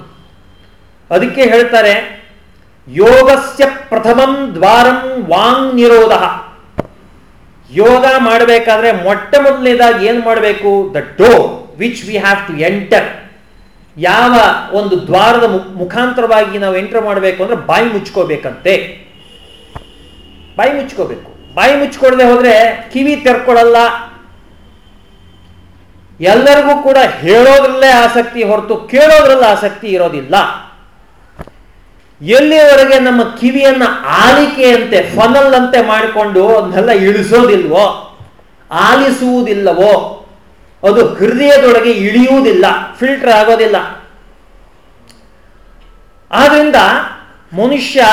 ಅದಕ್ಕೆ ಹೇಳ್ತಾರೆ, ಯೋಗಸ್ಯ ಪ್ರಥಮಂ ದ್ವಾರಂ ವಾಂಗ್ ನಿರೋಧ. ಯೋಗ ಮಾಡಬೇಕಾದ್ರೆ ಮೊಟ್ಟ ಮೊದಲನೇದಾಗಿ ಏನು ಮಾಡಬೇಕು? The door which we have to enter ಯಾವ ಒಂದು ದ್ವಾರದ ಮುಖಾಂತರವಾಗಿ ನಾವು ಎಂಟರ್ ಮಾಡಬೇಕು ಅಂದರೆ ಬಾಯಿ ಮುಚ್ಕೋಬೇಕಂತೆ. ಬಾಯಿ ಮುಚ್ಕೋಬೇಕು. ಬಾಯಿ ಮುಚ್ಕೊಡದೆ ಹೋದ್ರೆ ಕಿವಿ ತೆರ್ಕೊಳ್ಳಲ್ಲ ಎಲ್ಲರಿಗೂ ಕೂಡ ಹೇಳೋದ್ರಲ್ಲೇ ಆಸಕ್ತಿ ಹೊರತು ಕೇಳೋದ್ರಲ್ಲೇ ಆಸಕ್ತಿ ಇರೋದಿಲ್ಲ. ಎಲ್ಲಿಯವರೆಗೆ ನಮ್ಮ ಕಿವಿಯನ್ನ ಆಲಿಕೆಯಂತೆ ಫನಲ್ ಅಂತೆ ಮಾಡಿಕೊಂಡು ಅದನ್ನೆಲ್ಲ ಇಳಿಸೋದಿಲ್ವೋ? ಆಲಿಸುವುದಿಲ್ಲವೋ? ಅದು ಹೃದಯದೊಳಗೆ ಇಳಿಯುವುದಿಲ್ಲ, ಫಿಲ್ಟರ್ ಆಗೋದಿಲ್ಲ. ಆದ್ರಿಂದ ಮನುಷ್ಯ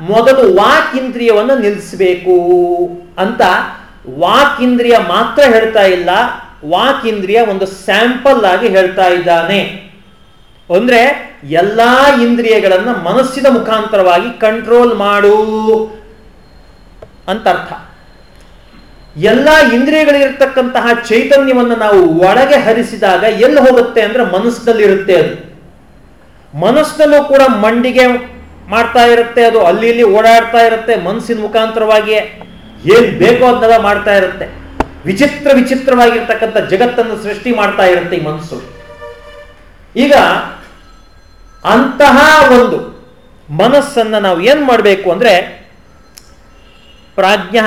ಮೊದಲು ವಾಕ್ ಇಂದ್ರಿಯವನ್ನು ನಿಲ್ಲಿಸಬೇಕು ಅಂತ ವಾಕ್ ಇಂದ್ರಿಯ ಮಾತ್ರ ಹೇಳ್ತಾ ಇಲ್ಲ. ವಾಕ್ ಇಂದ್ರಿಯ ಒಂದು ಸ್ಯಾಂಪಲ್ ಆಗಿ ಹೇಳ್ತಾ ಇದ್ದಾನೆ. ಅಂದ್ರೆ ಎಲ್ಲಾ ಇಂದ್ರಿಯಗಳನ್ನು ಮನಸ್ಸಿನ ಮುಖಾಂತರವಾಗಿ ಕಂಟ್ರೋಲ್ ಮಾಡು ಅಂತ ಅರ್ಥ. ಎಲ್ಲ ಇಂದ್ರಿಯಗಳಿರ್ತಕ್ಕಂತಹ ಚೈತನ್ಯವನ್ನು ನಾವು ಒಳಗೆ ಹರಿಸಿದಾಗ ಎಲ್ಲಿ ಹೋಗುತ್ತೆ ಅಂದ್ರೆ ಮನಸ್ಸಿನಲ್ಲಿ ಇರುತ್ತೆ ಅದು. ಮನಸ್ಸಿನಲ್ಲೂ ಕೂಡ ಮಂಡಿಗೆ ಮಾಡ್ತಾ ಇರುತ್ತೆ, ಅದು ಅಲ್ಲಿ ಇಲ್ಲಿ ಓಡಾಡ್ತಾ ಇರುತ್ತೆ ಮನಸ್ಸಿನ ಮುಖಾಂತರವಾಗಿಯೇ ಏನ್ ಬೇಕೋ ಅದನ್ನೆಲ್ಲ ಮಾಡ್ತಾ ಇರುತ್ತೆ. ವಿಚಿತ್ರ ವಿಚಿತ್ರವಾಗಿರ್ತಕ್ಕಂಥ ಜಗತ್ತನ್ನು ಸೃಷ್ಟಿ ಮಾಡ್ತಾ ಇರುತ್ತೆ ಈ ಮನಸ್ಸು ಈಗ ಅಂತಹ ಒಂದು ಮನಸ್ಸನ್ನ ನಾವು ಏನ್ ಮಾಡಬೇಕು ಅಂದ್ರೆ, ಪ್ರಾಜ್ಞ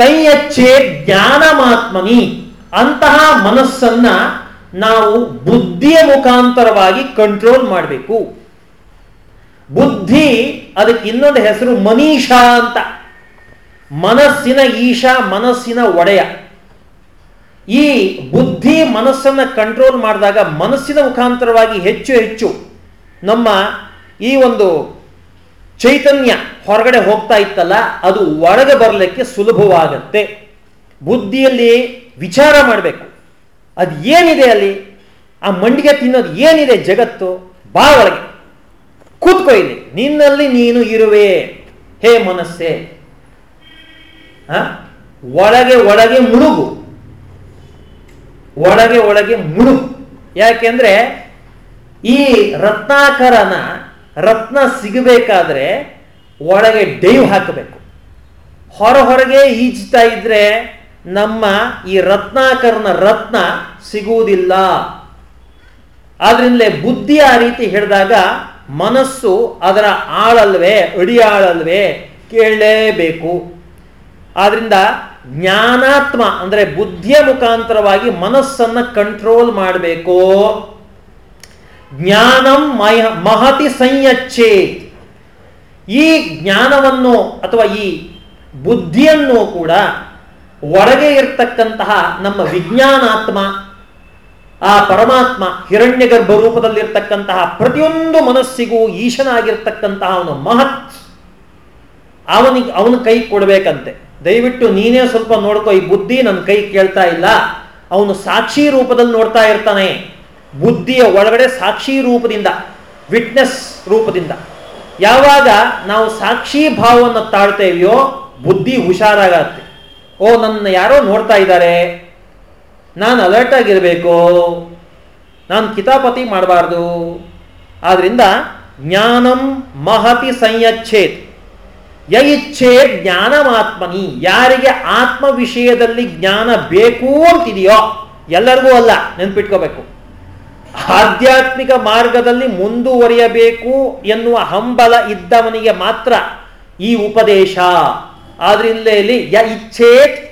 ತೈಯಚ್ಚೆ ಜ್ಞಾನಮಾತ್ಮನಿ, ಅಂತಹ ಮನಸ್ಸನ್ನ ನಾವು ಬುದ್ಧಿಯ ಮುಖಾಂತರವಾಗಿ ಕಂಟ್ರೋಲ್ ಮಾಡಬೇಕು. ಬುದ್ಧಿ ಅದಕ್ಕೆ ಇನ್ನೊಂದು ಹೆಸರು ಮನೀಷಾ ಅಂತ. ಮನಸ್ಸಿನ ಈಶಾ, ಮನಸ್ಸಿನ ಒಡೆಯ. ಈ ಬುದ್ಧಿ ಮನಸ್ಸನ್ನ ಕಂಟ್ರೋಲ್ ಮಾಡಿದಾಗ ಮನಸ್ಸಿನ ಮುಖಾಂತರವಾಗಿ ಹೆಚ್ಚು ಹೆಚ್ಚು ನಮ್ಮ ಈ ಒಂದು ಚೈತನ್ಯ ಹೊರಗಡೆ ಹೋಗ್ತಾ ಇತ್ತಲ್ಲ, ಅದು ಒಳಗೆ ಬರಲಿಕ್ಕೆ ಸುಲಭವಾಗತ್ತೆ. ಬುದ್ಧಿಯಲ್ಲಿ ವಿಚಾರ ಮಾಡಬೇಕು. ಅದು ಏನಿದೆ ಅಲ್ಲಿ? ಆ ಮಂಡಿಗೆ ತಿನ್ನೋದು ಏನಿದೆ ಜಗತ್ತು? ಬಾ ಒಳಗೆ. ಕೂತ್ಕೋ ಇಲ್ಲಿ. ನಿನ್ನಲ್ಲಿ ನೀನು ಇರುವೆ. ಹೇ ಮನಸ್ಸೆ. ಒಳಗೆ ಒಳಗೆ ಮುಳುಗು. ಒಳಗೆ ಒಳಗೆ ಮುಳುಗು. ಯಾಕೆಂದ್ರೆ ಈ ರತ್ನಾಕರನ ರತ್ನ ಸಿಗಬೇಕಾದ್ರೆ ಒಳಗೆ ಡೈವ್ ಹಾಕಬೇಕು. ಹೊರ ಹೊರಗೆ ಈಜ್ತಾ ಇದ್ರೆ ನಮ್ಮ ಈ ರತ್ನಾಕರನ ರತ್ನ ಸಿಗುವುದಿಲ್ಲ. ಆದ್ರಿಂದಲೇ ಬುದ್ಧಿ ಆ ರೀತಿ ಹೇಳಿದಾಗ ಮನಸ್ಸು ಅದರ ಆಳಲ್ವೇ, ಅಡಿಯಾಳಲ್ವೇ ಕೇಳಲೇಬೇಕು. ಆದ್ರಿಂದ ಜ್ಞಾನಾತ್ಮ ಅಂದ್ರೆ ಬುದ್ಧಿಯ ಮುಖಾಂತರವಾಗಿ ಮನಸ್ಸನ್ನ ಕಂಟ್ರೋಲ್ ಮಾಡಬೇಕು. ಜ್ಞಾನಂ ಮಹತಿ ಸಂಯಚ್ಚೇತ್ ಈ ಜ್ಞಾನವನ್ನು ಅಥವಾ ಈ ಬುದ್ಧಿಯನ್ನು ಕೂಡ ಒಳಗೆ ಇರ್ತಕ್ಕಂತಹ ನಮ್ಮ ವಿಜ್ಞಾನಾತ್ಮ ಆ ಪರಮಾತ್ಮ ಹಿರಣ್ಯ ಗರ್ಭ ರೂಪದಲ್ಲಿರ್ತಕ್ಕಂತಹ ಪ್ರತಿಯೊಂದು ಮನಸ್ಸಿಗೂ ಈಶನಾಗಿರ್ತಕ್ಕಂತಹ ಅವನು ಮಹತ್. ಅವನಿಗೆ, ಅವನ ಕೈ ಕೊಡಬೇಕಂತೆ. ದಯವಿಟ್ಟು ನೀನೇ ಸ್ವಲ್ಪ ನೋಡ್ಕೋ, ಈ ಬುದ್ಧಿ ನನ್ನ ಕೈ ಕೇಳ್ತಾ ಇಲ್ಲ. ಅವನು ಸಾಕ್ಷಿ ರೂಪದಲ್ಲಿ ನೋಡ್ತಾ ಇರ್ತಾನೆ. ಬುದ್ಧಿಯ ಒಳಗಡೆ ಸಾಕ್ಷಿ ರೂಪದಿಂದ, ವಿಟ್ನೆಸ್ ರೂಪದಿಂದ. ಯಾವಾಗ ನಾವು ಸಾಕ್ಷಿ ಭಾವವನ್ನು ತಾಳ್ತೇವೆಯೋ ಬುದ್ಧಿ ಹುಷಾರಾಗತ್ತೆ. ಓ, ನನ್ನ ಯಾರೋ ನೋಡ್ತಾ ಇದ್ದಾರೆ. ನಾನು ಅಲರ್ಟ್ ಆಗಿರಬೇಕು. ನಾನು ಕಿತಾಪತಿ ಮಾಡಬಾರ್ದು. ಆದ್ರಿಂದ ಜ್ಞಾನಂ ಮಹತಿ ಸಂಯಚ್ಛೇತ್. ಯ ಇಚ್ಛೇತ್ ಜ್ಞಾನಮಾತ್ಮನಿ. ಯಾರಿಗೆ ಆತ್ಮ ವಿಷಯದಲ್ಲಿ ಜ್ಞಾನ ಬೇಕು ಅಂತಿದೆಯೋ ಎಲ್ಲರಿಗೂ ಅಲ್ಲ, ನೆನ್ಪಿಟ್ಕೋಬೇಕು. ಆಧ್ಯಾತ್ಮಿಕ ಮಾರ್ಗದಲ್ಲಿ ಮುಂದುವರಿಯಬೇಕು ಎನ್ನುವ ಹಂಬಲ ಇದ್ದವನಿಗೆ ಮಾತ್ರ ಈ ಉಪದೇಶ. ಆದ್ರಿಂದಲೇ ಯ ಇಚ್ಛೇತ್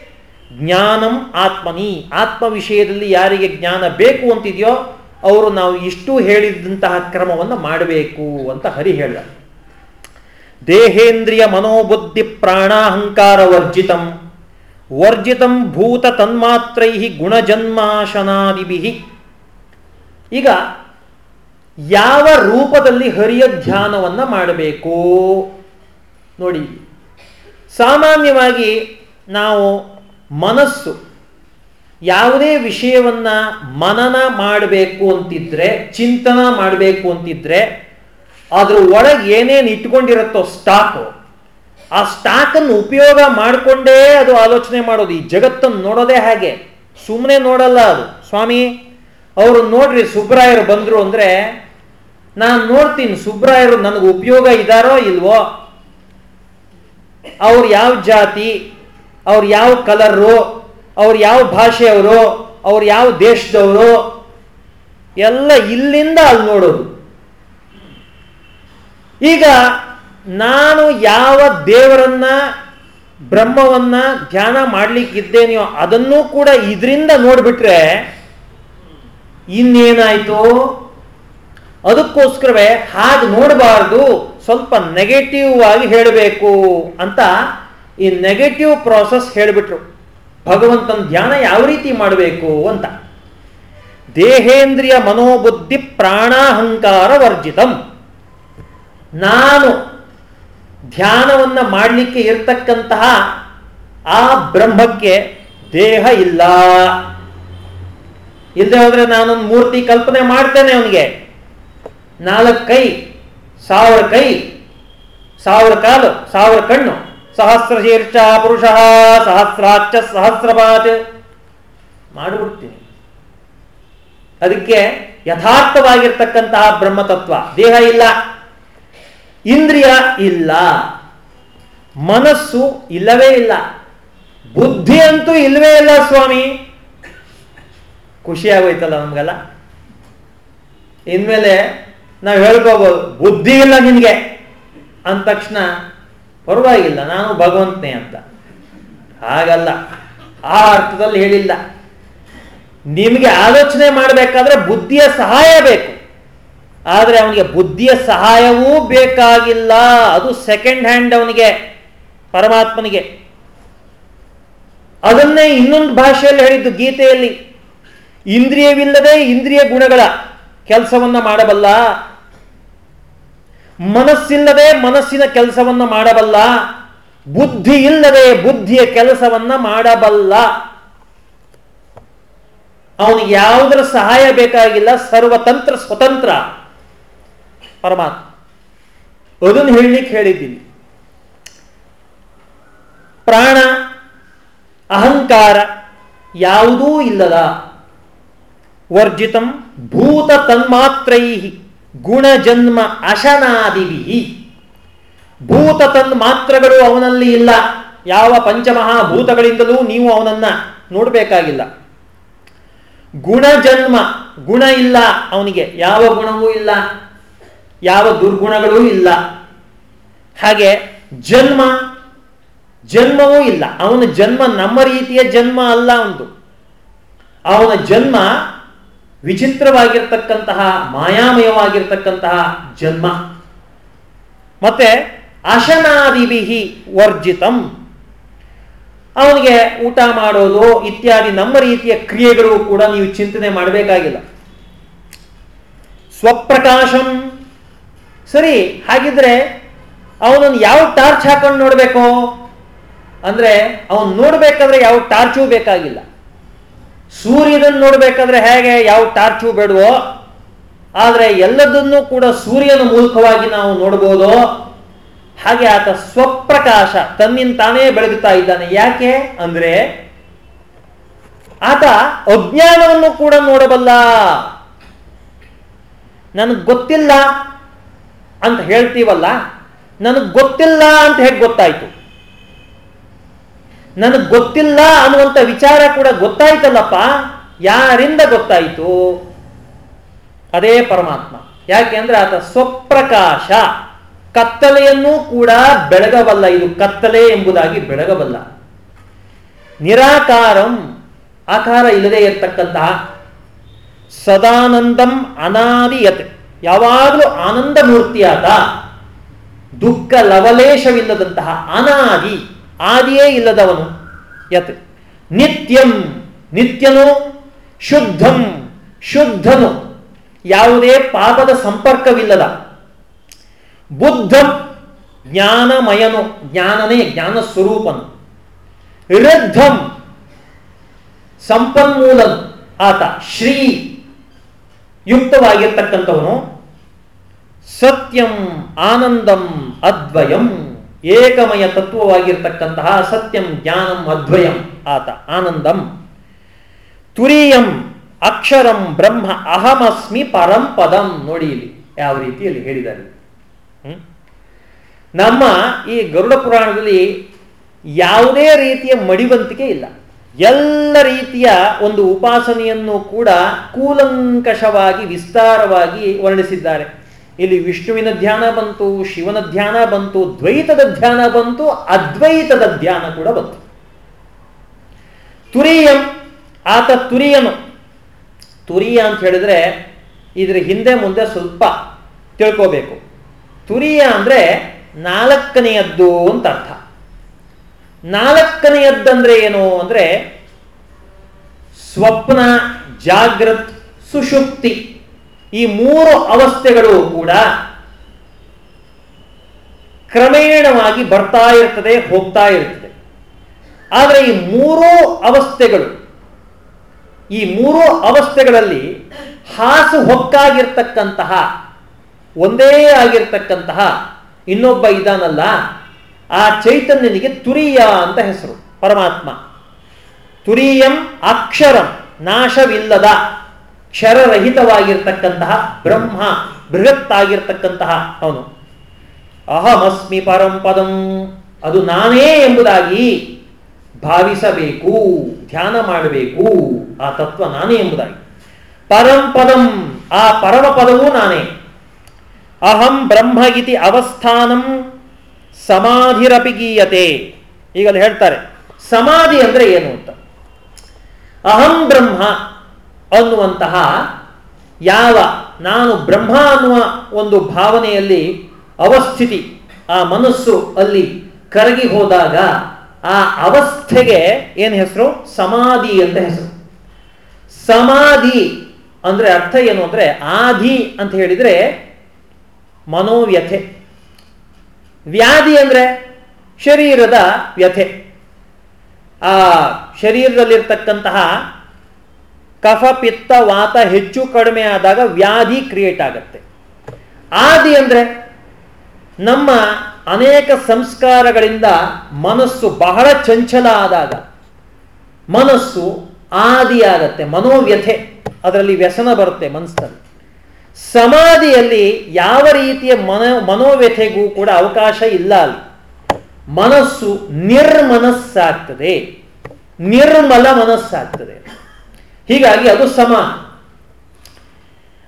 ಜ್ಞಾನಂ ಆತ್ಮನಿ. ಆತ್ಮ ವಿಷಯದಲ್ಲಿ ಯಾರಿಗೆ ಜ್ಞಾನ ಬೇಕು ಅಂತಿದೆಯೋ ಅವರು ನಾವು ಇಷ್ಟು ಹೇಳಿದಂತಹ ಕ್ರಮವನ್ನು ಮಾಡಬೇಕು ಅಂತ ಹರಿ ಹೇಳಿದ. ದೇಹೇಂದ್ರಿಯ ಮನೋಬುದ್ಧಿ ಪ್ರಾಣಾಹಂಕಾರ ವರ್ಜಿತಂ ವರ್ಜಿತಂ ಭೂತ ತನ್ಮಾತ್ರೈ ಗುಣಜನ್ಮಾಶನಾದಿಭಿ. ಈಗ ಯಾವ ರೂಪದಲ್ಲಿ ಹರಿಯ ಧ್ಯಾನವನ್ನು ಮಾಡಬೇಕು? ನೋಡಿ, ಸಾಮಾನ್ಯವಾಗಿ ನಾವು ಮನಸ್ಸು. ಯಾವುದೇ ವಿಷಯವನ್ನ ಮನನ ಮಾಡಬೇಕು ಅಂತಿದ್ರೆ, ಚಿಂತನ ಮಾಡಬೇಕು ಅಂತಿದ್ರೆ, ಅದ್ರ ಒಳಗೆ ಏನೇನು ಇಟ್ಕೊಂಡಿರುತ್ತೋ ಸ್ಟಾಕು, ಆ ಸ್ಟಾಕನ್ನು ಉಪಯೋಗ ಮಾಡಿಕೊಂಡೇ ಅದು ಆಲೋಚನೆ ಮಾಡೋದು. ಈ ಜಗತ್ತನ್ನು ನೋಡೋದೇ ಹಾಗೆ. ಸುಮ್ಮನೆ ನೋಡಲ್ಲ ಅದು. ಸ್ವಾಮಿ, ಅವರು ನೋಡ್ರಿ ಸುಬ್ರಾಯರು ಬಂದರು ಅಂದರೆ, ನಾನು ನೋಡ್ತೀನಿ ಸುಬ್ರಾಯರು ನನಗೆ ಉಪಯೋಗ ಇದ್ದಾರೋ ಇಲ್ವೋ? ಅವ್ರು ಯಾವ ಜಾತಿ ಅವ್ರು ಯಾವ ಕಲರು ಅವ್ರು ಯಾವ ಭಾಷೆಯವರು, ಅವ್ರು ಯಾವ ದೇಶದವರು, ಎಲ್ಲ ಇಲ್ಲಿಂದ ಅಲ್ಲಿ ನೋಡೋದು. ಈಗ ನಾನು ಯಾವ ದೇವರನ್ನ, ಬ್ರಹ್ಮವನ್ನ ಧ್ಯಾನ ಮಾಡ್ಲಿಕ್ಕಿದ್ದೇನೆಯೋ ಅದನ್ನೂ ಕೂಡ ಇದರಿಂದ ನೋಡ್ಬಿಟ್ರೆ ಇನ್ನೇನಾಯಿತು? ಅದಕ್ಕೋಸ್ಕರವೇ ಹಾಗೆ ನೋಡಬಾರ್ದು, ಸ್ವಲ್ಪ ನೆಗೆಟಿವ್ ಆಗಿ ಹೇಳಬೇಕು ಅಂತ ಈ ನೆಗೆಟಿವ್ ಪ್ರಾಸೆಸ್ ಹೇಳಿಬಿಟ್ರು. ಭಗವಂತನ ಧ್ಯಾನ ಯಾವ ರೀತಿ ಮಾಡಬೇಕು ಅಂತ. ದೇಹೇಂದ್ರಿಯ ಮನೋಬುದ್ಧಿ ಪ್ರಾಣಾಹಂಕಾರ ವರ್ಜಿತಂ. ನಾನು ಧ್ಯಾನವನ್ನು ಮಾಡಲಿಕ್ಕೆ ಇರ್ತಕ್ಕಂತಹ ಆ ಬ್ರಹ್ಮಕ್ಕೆ ದೇಹ ಇಲ್ಲ. ಇಲ್ಲದೆ ಹೋದ್ರೆ ನಾನೊಂದು ಮೂರ್ತಿ ಕಲ್ಪನೆ ಮಾಡ್ತೇನೆ ಅವನಿಗೆ. ನಾಲ್ಕು ಕೈ, ಸಾವಿರ ಕೈ, ಸಾವಿರ ಕಾಲು, ಸಾವಿರ ಕಣ್ಣು. ಸಹಸ್ರ ಶೀರ್ಷ ಪುರುಷ ಸಹಸ್ರಾಚ ಸಹಸ್ರಪಾತ್. ಮಾಡಿಬಿಡ್ತೀನಿ. ಅದಕ್ಕೆ ಯಥಾರ್ಥವಾಗಿರ್ತಕ್ಕಂತಹ ಬ್ರಹ್ಮತತ್ವ. ದೇಹ ಇಲ್ಲ, ಇಂದ್ರಿಯ ಇಲ್ಲ, ಮನಸ್ಸು ಇಲ್ಲವೇ ಇಲ್ಲ, ಬುದ್ಧಿ ಅಂತೂ ಇಲ್ಲವೇ ಇಲ್ಲ ಸ್ವಾಮಿ. ಖುಷಿ ಆಗೋಯ್ತಲ್ಲ ನಮ್ಗೆಲ್ಲ. ಇನ್ಮೇಲೆ ನಾವು ಹೇಳ್ಕೋಬಹುದು ಬುದ್ಧಿ ಇಲ್ಲ ನಿನಗೆ ಅಂದ ತಕ್ಷಣ ಪರವಾಗಿಲ್ಲ, ನಾನು ಭಗವಂತನೇ ಅಂತ. ಹಾಗಲ್ಲ, ಆ ಅರ್ಥದಲ್ಲಿ ಹೇಳಿಲ್ಲ. ನಿಮಗೆ ಆಲೋಚನೆ ಮಾಡಬೇಕಾದ್ರೆ ಬುದ್ಧಿಯ ಸಹಾಯ ಬೇಕು. ಆದರೆ ಅವನಿಗೆ ಬುದ್ಧಿಯ ಸಹಾಯವೂ ಬೇಕಾಗಿಲ್ಲ. ಅದು ಸೆಕೆಂಡ್ ಹ್ಯಾಂಡ್ ಅವನಿಗೆ, ಪರಮಾತ್ಮನಿಗೆ. ಅದನ್ನೇ ಇನ್ನೊಂದು ಭಾಷೆಯಲ್ಲಿ ಹೇಳಿದ್ದು ಗೀತೆಯಲ್ಲಿ. ಇಂದ್ರಿಯವಿಲ್ಲದೆ ಇಂದ್ರಿಯ ಗುಣಗಳ ಕೆಲಸವನ್ನ ಮಾಡಬಲ್ಲ. ಮನಸ್ಸಿಲ್ಲದೆ ಮನಸ್ಸಿನ ಕೆಲಸವನ್ನ ಮಾಡಬಲ್ಲ, ಬುದ್ಧಿ ಇಲ್ಲದೆ ಬುದ್ಧಿಯ ಕೆಲಸವನ್ನ ಮಾಡಬಲ್ಲ. ಅವನು ಯಾವುದರ ಸಹಾಯ ಬೇಕಾಗಿಲ್ಲ, ಸರ್ವತಂತ್ರ ಸ್ವತಂತ್ರ. ಪರಮಾತ್ಮ. ಅದನ್ನು ಹೇಳಲಿಕ್ಕೆ ಹೇಳಿದ್ದೀನಿ. ಪ್ರಾಣ, ಅಹಂಕಾರ ಯಾವುದೂ ಇಲ್ಲದ, ವರ್ಜಿತಂ ಭೂತ ತನ್ಮಾತ್ರೈ ಗುಣಜನ್ಮ ಅಶನಾದಿವಿ ಭೂತ ತನ್ಮಾತ್ರಗಳು ಅವನಲ್ಲಿ ಇಲ್ಲ. ಯಾವ ಪಂಚಮಹಾಭೂತಗಳಿಂದಲೂ ನೀವು ಅವನನ್ನ ನೋಡಬೇಕಾಗಿಲ್ಲ. ಗುಣಜನ್ಮ, ಗುಣ ಇಲ್ಲ ಅವನಿಗೆ. ಯಾವ ಗುಣವೂ ಇಲ್ಲ. ಯಾವ ದುರ್ಗುಣಗಳೂ ಇಲ್ಲ. ಹಾಗೆ ಜನ್ಮ, ಜನ್ಮವೂ ಇಲ್ಲ. ಅವನ ಜನ್ಮ ನಮ್ಮ ರೀತಿಯ ಜನ್ಮ ಅಲ್ಲ ಒಂದು ಅವನ ಜನ್ಮ ವಿಚಿತ್ರವಾಗಿರ್ತಕ್ಕಂತಹ, ಮಾಯಾಮಯವಾಗಿರ್ತಕ್ಕಂತಹ ಜನ್ಮ. ಮತ್ತೆ ಅಶನಾದಿಭಿ ವರ್ಜಿತಂ. ಅವನಿಗೆ ಊಟ ಮಾಡೋದು ಇತ್ಯಾದಿ ನಮ್ಮ ರೀತಿಯ ಕ್ರಿಯೆಗಳು ಕೂಡ ನೀವು ಚಿಂತನೆ ಮಾಡಬೇಕಾಗಿಲ್ಲ. ಸ್ವಪ್ರಕಾಶಂ. ಸರಿ, ಹಾಗಿದ್ರೆ ಅವನನ್ನು ಯಾವ ಟಾರ್ಚ್ ಹಾಕೊಂಡು ನೋಡಬೇಕು? ಅಂದ್ರೆ ಅವನು ನೋಡ್ಬೇಕಾದ್ರೆ ಯಾವ ಟಾರ್ಚು ಬೇಕಾಗಿಲ್ಲ. ಸೂರ್ಯನನ್ನು ನೋಡ್ಬೇಕಾದ್ರೆ ಹೇಗೆ, ಯಾವ ಟಾರ್ಚು ಬೇಡವೋ, ಆದರೆ ಎಲ್ಲದನ್ನೂ ಕೂಡ ಸೂರ್ಯನ ಮೂಲಕವಾಗಿ ನಾವು ನೋಡ್ಬೋದು. ಹಾಗೆ ಆತ ಸ್ವಪ್ರಕಾಶ, ತನ್ನಿಂದ ತಾನೇ ಬೆಳಗುತ್ತಾ ಇದ್ದಾನೆ. ಯಾಕೆ ಅಂದ್ರೆ, ಆತ ಅಜ್ಞಾನವನ್ನು ಕೂಡ ನೋಡಬಲ್ಲ. ನನಗೆ ಗೊತ್ತಿಲ್ಲ ಅಂತ ಹೇಳ್ತೀವಲ್ಲ, ನನಗೆ ಗೊತ್ತಿಲ್ಲ ಅಂತ ಹೇಗೆ ಗೊತ್ತಾಯ್ತು? ನನಗೆ ಗೊತ್ತಿಲ್ಲ ಅನ್ನುವಂಥ ವಿಚಾರ ಕೂಡ ಗೊತ್ತಾಯ್ತಲ್ಲಪ್ಪ? ಯಾರಿಂದ ಗೊತ್ತಾಯಿತು? ಅದೇ ಪರಮಾತ್ಮ. ಯಾಕೆ ಅಂದ್ರೆ ಆತ ಸ್ವಪ್ರಕಾಶ. ಕತ್ತಲೆಯನ್ನೂ ಕೂಡ ಬೆಳಗಬಲ್ಲ. ಇದು ಕತ್ತಲೆ ಎಂಬುದಾಗಿ ಬೆಳಗಬಲ್ಲ. ನಿರಾಕಾರಂ ಆಕಾರ ಇಲ್ಲದೆ ಇರತಕ್ಕಂತಹ ಸದಾನಂದಂ ಅನಾದಿಯತೆ. ಯಾವಾಗಲೂ ಆನಂದ ಮೂರ್ತಿಯಾದ ದುಃಖ ಲವಲೇಶವಿಲ್ಲದಂತಹ ಅನಾದಿ. ಆದಿಯೇ ಇಲ್ಲದವನು. ಯತ್ ನಿತ್ಯಂ, ನಿತ್ಯನು, ಶುದ್ಧಂ, ಶುದ್ಧನು. ಯಾವುದೇ ಪಾಪದ ಸಂಪರ್ಕವಿಲ್ಲದ. ಬುದ್ಧಂ, ಜ್ಞಾನಮಯನು, ಜ್ಞಾನನೇ ಜ್ಞಾನ ಸ್ವರೂಪನು ಋದ್ಧಂ ಸಂಪನ್ಮೂಲನು. ಆತ ಶ್ರೀ ಯುಕ್ತವಾಗಿರ್ತಕ್ಕಂಥವನು. ಸತ್ಯಂ, ಆನಂದಂ, ಅದ್ವಯಂ. ಏಕಮಯ ತತ್ವವಾಗಿರ್ತಕ್ಕಂತಹ ಸತ್ಯಂ ಜ್ಞಾನಂ ಅದ್ವಯಂ ಆತ, ಆನಂದಂ. ತುರಿಯಂ ಅಕ್ಷರಂ ಬ್ರಹ್ಮ ಅಹಮಸ್ಮಿ ಪರಂ ಪದಂ. ನೋಡಿ ಇಲ್ಲಿ, ಯಾವ ರೀತಿಯಲ್ಲಿ ಹೇಳಿದ್ದಾರೆ. ನಮ್ಮ ಈ ಗರುಡ ಪುರಾಣದಲ್ಲಿ ಯಾವುದೇ ರೀತಿಯ ಮಡಿವಂತಿಕೆ ಇಲ್ಲ. ಎಲ್ಲ ರೀತಿಯ ಒಂದು ಉಪಾಸನೆಯನ್ನು ಕೂಡ ಕೂಲಂಕಷವಾಗಿ, ವಿಸ್ತಾರವಾಗಿ ವರ್ಣಿಸಿದ್ದಾರೆ. ಇಲ್ಲಿ ವಿಷ್ಣುವಿನ ಧ್ಯಾನ ಬಂತು, ಶಿವನ ಧ್ಯಾನ ಬಂತು, ದ್ವೈತದ ಧ್ಯಾನ ಬಂತು, ಅದ್ವೈತದ ಧ್ಯಾನ ಕೂಡ ಬಂತು. ತುರಿಯಂ, ಆತ ತುರಿಯನು. ತುರಿಯ ಅಂತ ಹೇಳಿದ್ರೆ ಇದ್ರ ಹಿಂದೆ ಮುಂದೆ ಸ್ವಲ್ಪ ತಿಳ್ಕೋಬೇಕು. ತುರಿಯ ಅಂದ್ರೆ ನಾಲ್ಕನೆಯದ್ದು ಅಂತ ಅರ್ಥ. ನಾಲ್ಕನೆಯದ್ದಂದ್ರೆ ಏನು ಅಂದ್ರೆ ಸ್ವಪ್ನ ಜಾಗೃತ್ ಸುಷುಪ್ತಿ. ಈ ಮೂರು ಅವಸ್ಥೆಗಳು ಕೂಡ ಕ್ರಮೇಣವಾಗಿ ಬರ್ತಾ ಇರ್ತದೆ, ಹೋಗ್ತಾ ಇರ್ತದೆ. ಆದರೆ ಈ ಮೂರೂ ಅವಸ್ಥೆಗಳು, ಈ ಮೂರೂ ಅವಸ್ಥೆಗಳಲ್ಲಿ ಹಾಸು ಹೊಕ್ಕಾಗಿರ್ತಕ್ಕಂತಹ, ಒಂದೇ ಆಗಿರ್ತಕ್ಕಂತಹ ಇನ್ನೊಬ್ಬ ಇದಾನಲ್ಲ, ಆ ಚೈತನ್ಯನಿಗೆ ತುರಿಯ ಅಂತ ಹೆಸರು, ಪರಮಾತ್ಮ. ತುರಿಯಂ ಅಕ್ಷರಂ, ನಾಶವಿಲ್ಲದ. ಕ್ಷರರಹಿತವಾಗಿರ್ತಕ್ಕಂತಹ ಬ್ರಹ್ಮ, ಬೃಹತ್ತಾಗಿರ್ತಕ್ಕಂತಹ ಅವನು. ಅಹಮಸ್ಮಿ ಪರಂಪದಂ ಅದು ನಾನೇ ಎಂಬುದಾಗಿ ಭಾವಿಸಬೇಕು, ಧ್ಯಾನ ಮಾಡಬೇಕು, ಆ ತತ್ವ ನಾನೇ ಎಂಬುದಾಗಿ. ಪರಂಪದಂ ಆ ಪರಮ ಪದವೂ ನಾನೇ. ಅಹಂ ಬ್ರಹ್ಮ ಇತಿ ಅವಸ್ಥಾನಂ, ಸಮಾಧಿರಪಿ ಗೀಯತೆ. ಈಗ ಹೇಳ್ತಾರೆ, ಸಮಾಧಿ ಅಂದ್ರೆ ಏನು ಅಂತ. ಅಹಂ ಬ್ರಹ್ಮ ಅನ್ನುವಂತಹ ಯಾವ ನಾನು ಬ್ರಹ್ಮ ಅನ್ನುವ ಒಂದು ಭಾವನೆಯಲ್ಲಿ ಅವಸ್ಥಿತಿ ಆ ಮನಸ್ಸು ಅಲ್ಲಿ ಕರಗಿ ಹೋದಾಗ ಆ ಅವಸ್ಥೆಗೆ ಏನು ಹೆಸರು? ಸಮಾಧಿ ಅಂತ ಹೆಸರು. ಸಮಾಧಿ ಅಂದ್ರೆ ಅರ್ಥ ಏನು ಅಂದ್ರೆ ಆಧಿ ಅಂತ ಹೇಳಿದ್ರೆ ಮನೋವ್ಯಥೆ. ವ್ಯಾಧಿ ಅಂದ್ರೆ ಶರೀರದ ವ್ಯಥೆ. ಆ ಶರೀರದಲ್ಲಿರ್ತಕ್ಕಂತಹ ಕಫ ಪಿತ್ತ ವಾತ ಹೆಚ್ಚು ಕಡಿಮೆ ಆದಾಗ ವ್ಯಾಧಿ ಕ್ರಿಯೇಟ್ ಆಗುತ್ತೆ. ಆದಿ ಅಂದ್ರೆ ನಮ್ಮ ಅನೇಕ ಸಂಸ್ಕಾರಗಳಿಂದ ಮನಸ್ಸು ಬಹಳ ಚಂಚಲ ಆದಾಗ, ಮನಸ್ಸು ಆದಿಯಾಗತ್ತೆ ಮನೋವ್ಯಥೆ, ಅದರಲ್ಲಿ ವ್ಯಸನ ಬರುತ್ತೆ ಮನಸ್ಸಲ್ಲಿ. ಸಮಾಧಿಯಲ್ಲಿ ಯಾವ ರೀತಿಯ ಮನೋ, ಮನೋವ್ಯಥೆಗೂ ಕೂಡ ಅವಕಾಶ ಇಲ್ಲ ಅಲ್ಲಿ. ಮನಸ್ಸು ನಿರ್ಮನಸ್ಸಾಗ್ತದೆ. ನಿರ್ಮಲ ಮನಸ್ಸಾಗ್ತದೆ. ಹೀಗಾಗಿ ಅದು ಸಮ.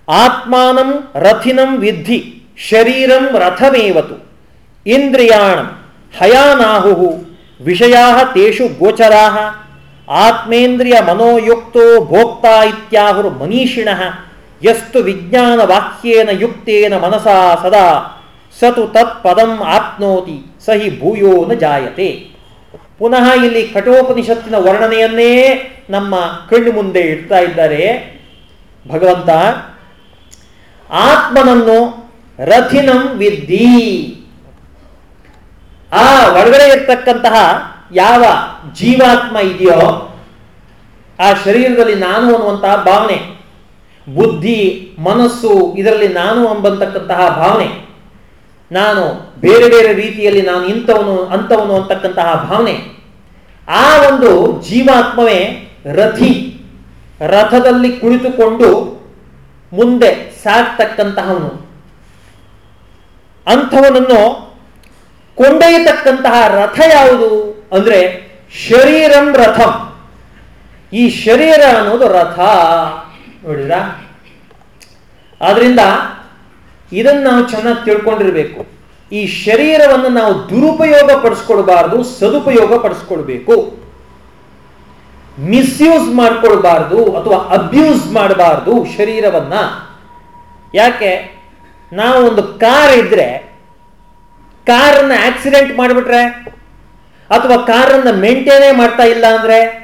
ಆತ್ಮಾನಂ ರಥಿನಂ ವಿದ್ಧಿ, ಶರೀರಂ ರಥಮೇವತು, ಇಂದ್ರಿಯಾಣಂ ಹಯಾನಾಹು ವಿಷಯಾ ತೇಷು ಗೋಚರಾ ಆತ್ಮೇಂದ್ರಿಯ ಮನೋಯುಕ್ತೋ ಭೋಕ್ತಾ ಇತ್ಯಾಹುರು ಮನೀಷಿಣ, ಯಸ್ತು ವಿಜ್ಞಾನ ವಾಕ್ಯೇನ ಯುಕ್ತೇನ ಮನಸಾ ಸದಾ, ಸತು ತತ್ ಪದಂ ಆಪ್ನೋತಿ, ಸಹಿ ಭೂಯೋ ನ ಜಾಯತೆ. ಪುನಃ ಇಲ್ಲಿ ಕಠೋಪನಿಷತ್ತಿನ ವರ್ಣನೆಯನ್ನೇ ನಮ್ಮ ಕಣ್ಣು ಮುಂದೆ ಇಡ್ತಾ ಇದ್ದಾರೆ. ಭಗವಂತ, ಆತ್ಮನನ್ನು ರಥಿನಂ ವಿದ್ಧಿ. ಆ ಒಳಗಡೆ ಇರ್ತಕ್ಕಂತಹ ಯಾವ ಜೀವಾತ್ಮ ಇದೆಯೋ, ಆ ಶರೀರದಲ್ಲಿ ನಾನು ಅನ್ನುವಂತಹ ಭಾವನೆ, ಬುದ್ಧಿ, ಮನಸ್ಸು, ಇದರಲ್ಲಿ ನಾನು ಅಂಬಂತಕ್ಕಂತಹ ಭಾವನೆ ನಾನು ಬೇರೆ ಬೇರೆ ರೀತಿಯಲ್ಲಿ ನಾನು ಇಂಥವನು, ಅಂಥವನು ಅಂತಕ್ಕಂತಹ ಭಾವನೆ. ಆ ಒಂದು ಜೀವಾತ್ಮವೇ ರಥಿ. ರಥದಲ್ಲಿ ಕುಳಿತುಕೊಂಡು ಮುಂದೆ ಸಾಕ್ತಕ್ಕಂತಹವನು ಅಂಥವನನ್ನು ಕೊಂಡೊಯ್ಯತಕ್ಕಂತಹ ರಥ ಯಾವುದು ಅಂದ್ರೆ ಶರೀರಂ ರಥಂ. ಈ ಶರೀರ ಅನ್ನೋದು ರಥ. ನೋಡಿದ್ರ? ಆದ್ರಿಂದ ಇದನ್ನು ನಾವು ಚೆನ್ನಾಗಿ ತಿಳ್ಕೊಂಡಿರಬೇಕು. ಈ ಶರೀರವನ್ನು ನಾವು ದುರುಪಯೋಗ ಪಡಿಸ್ಕೊಳ್ಬಾರ್ದು, ಸದುಪಯೋಗ ಪಡಿಸ್ಕೊಳ್ಬೇಕು. ಮಿಸ್ಯೂಸ್ ಮಾಡ್ಕೊಳ್ಬಾರ್ದು ಅಥವಾ ಅಬ್ಯೂಸ್ ಮಾಡಬಾರ್ದು ಶರೀರವನ್ನ. ಯಾಕೆ? ನಾವು ಒಂದು ಕಾರ್ ಇದ್ರೆ, ಕಾರನ್ನು ಆಕ್ಸಿಡೆಂಟ್ ಮಾಡಿಬಿಟ್ರೆ, ಅಥವಾ ಕಾರನ್ನು ಮೇಂಟೈನೇ ಮಾಡ್ತಾ ಇಲ್ಲ ಅಂದ್ರೆ,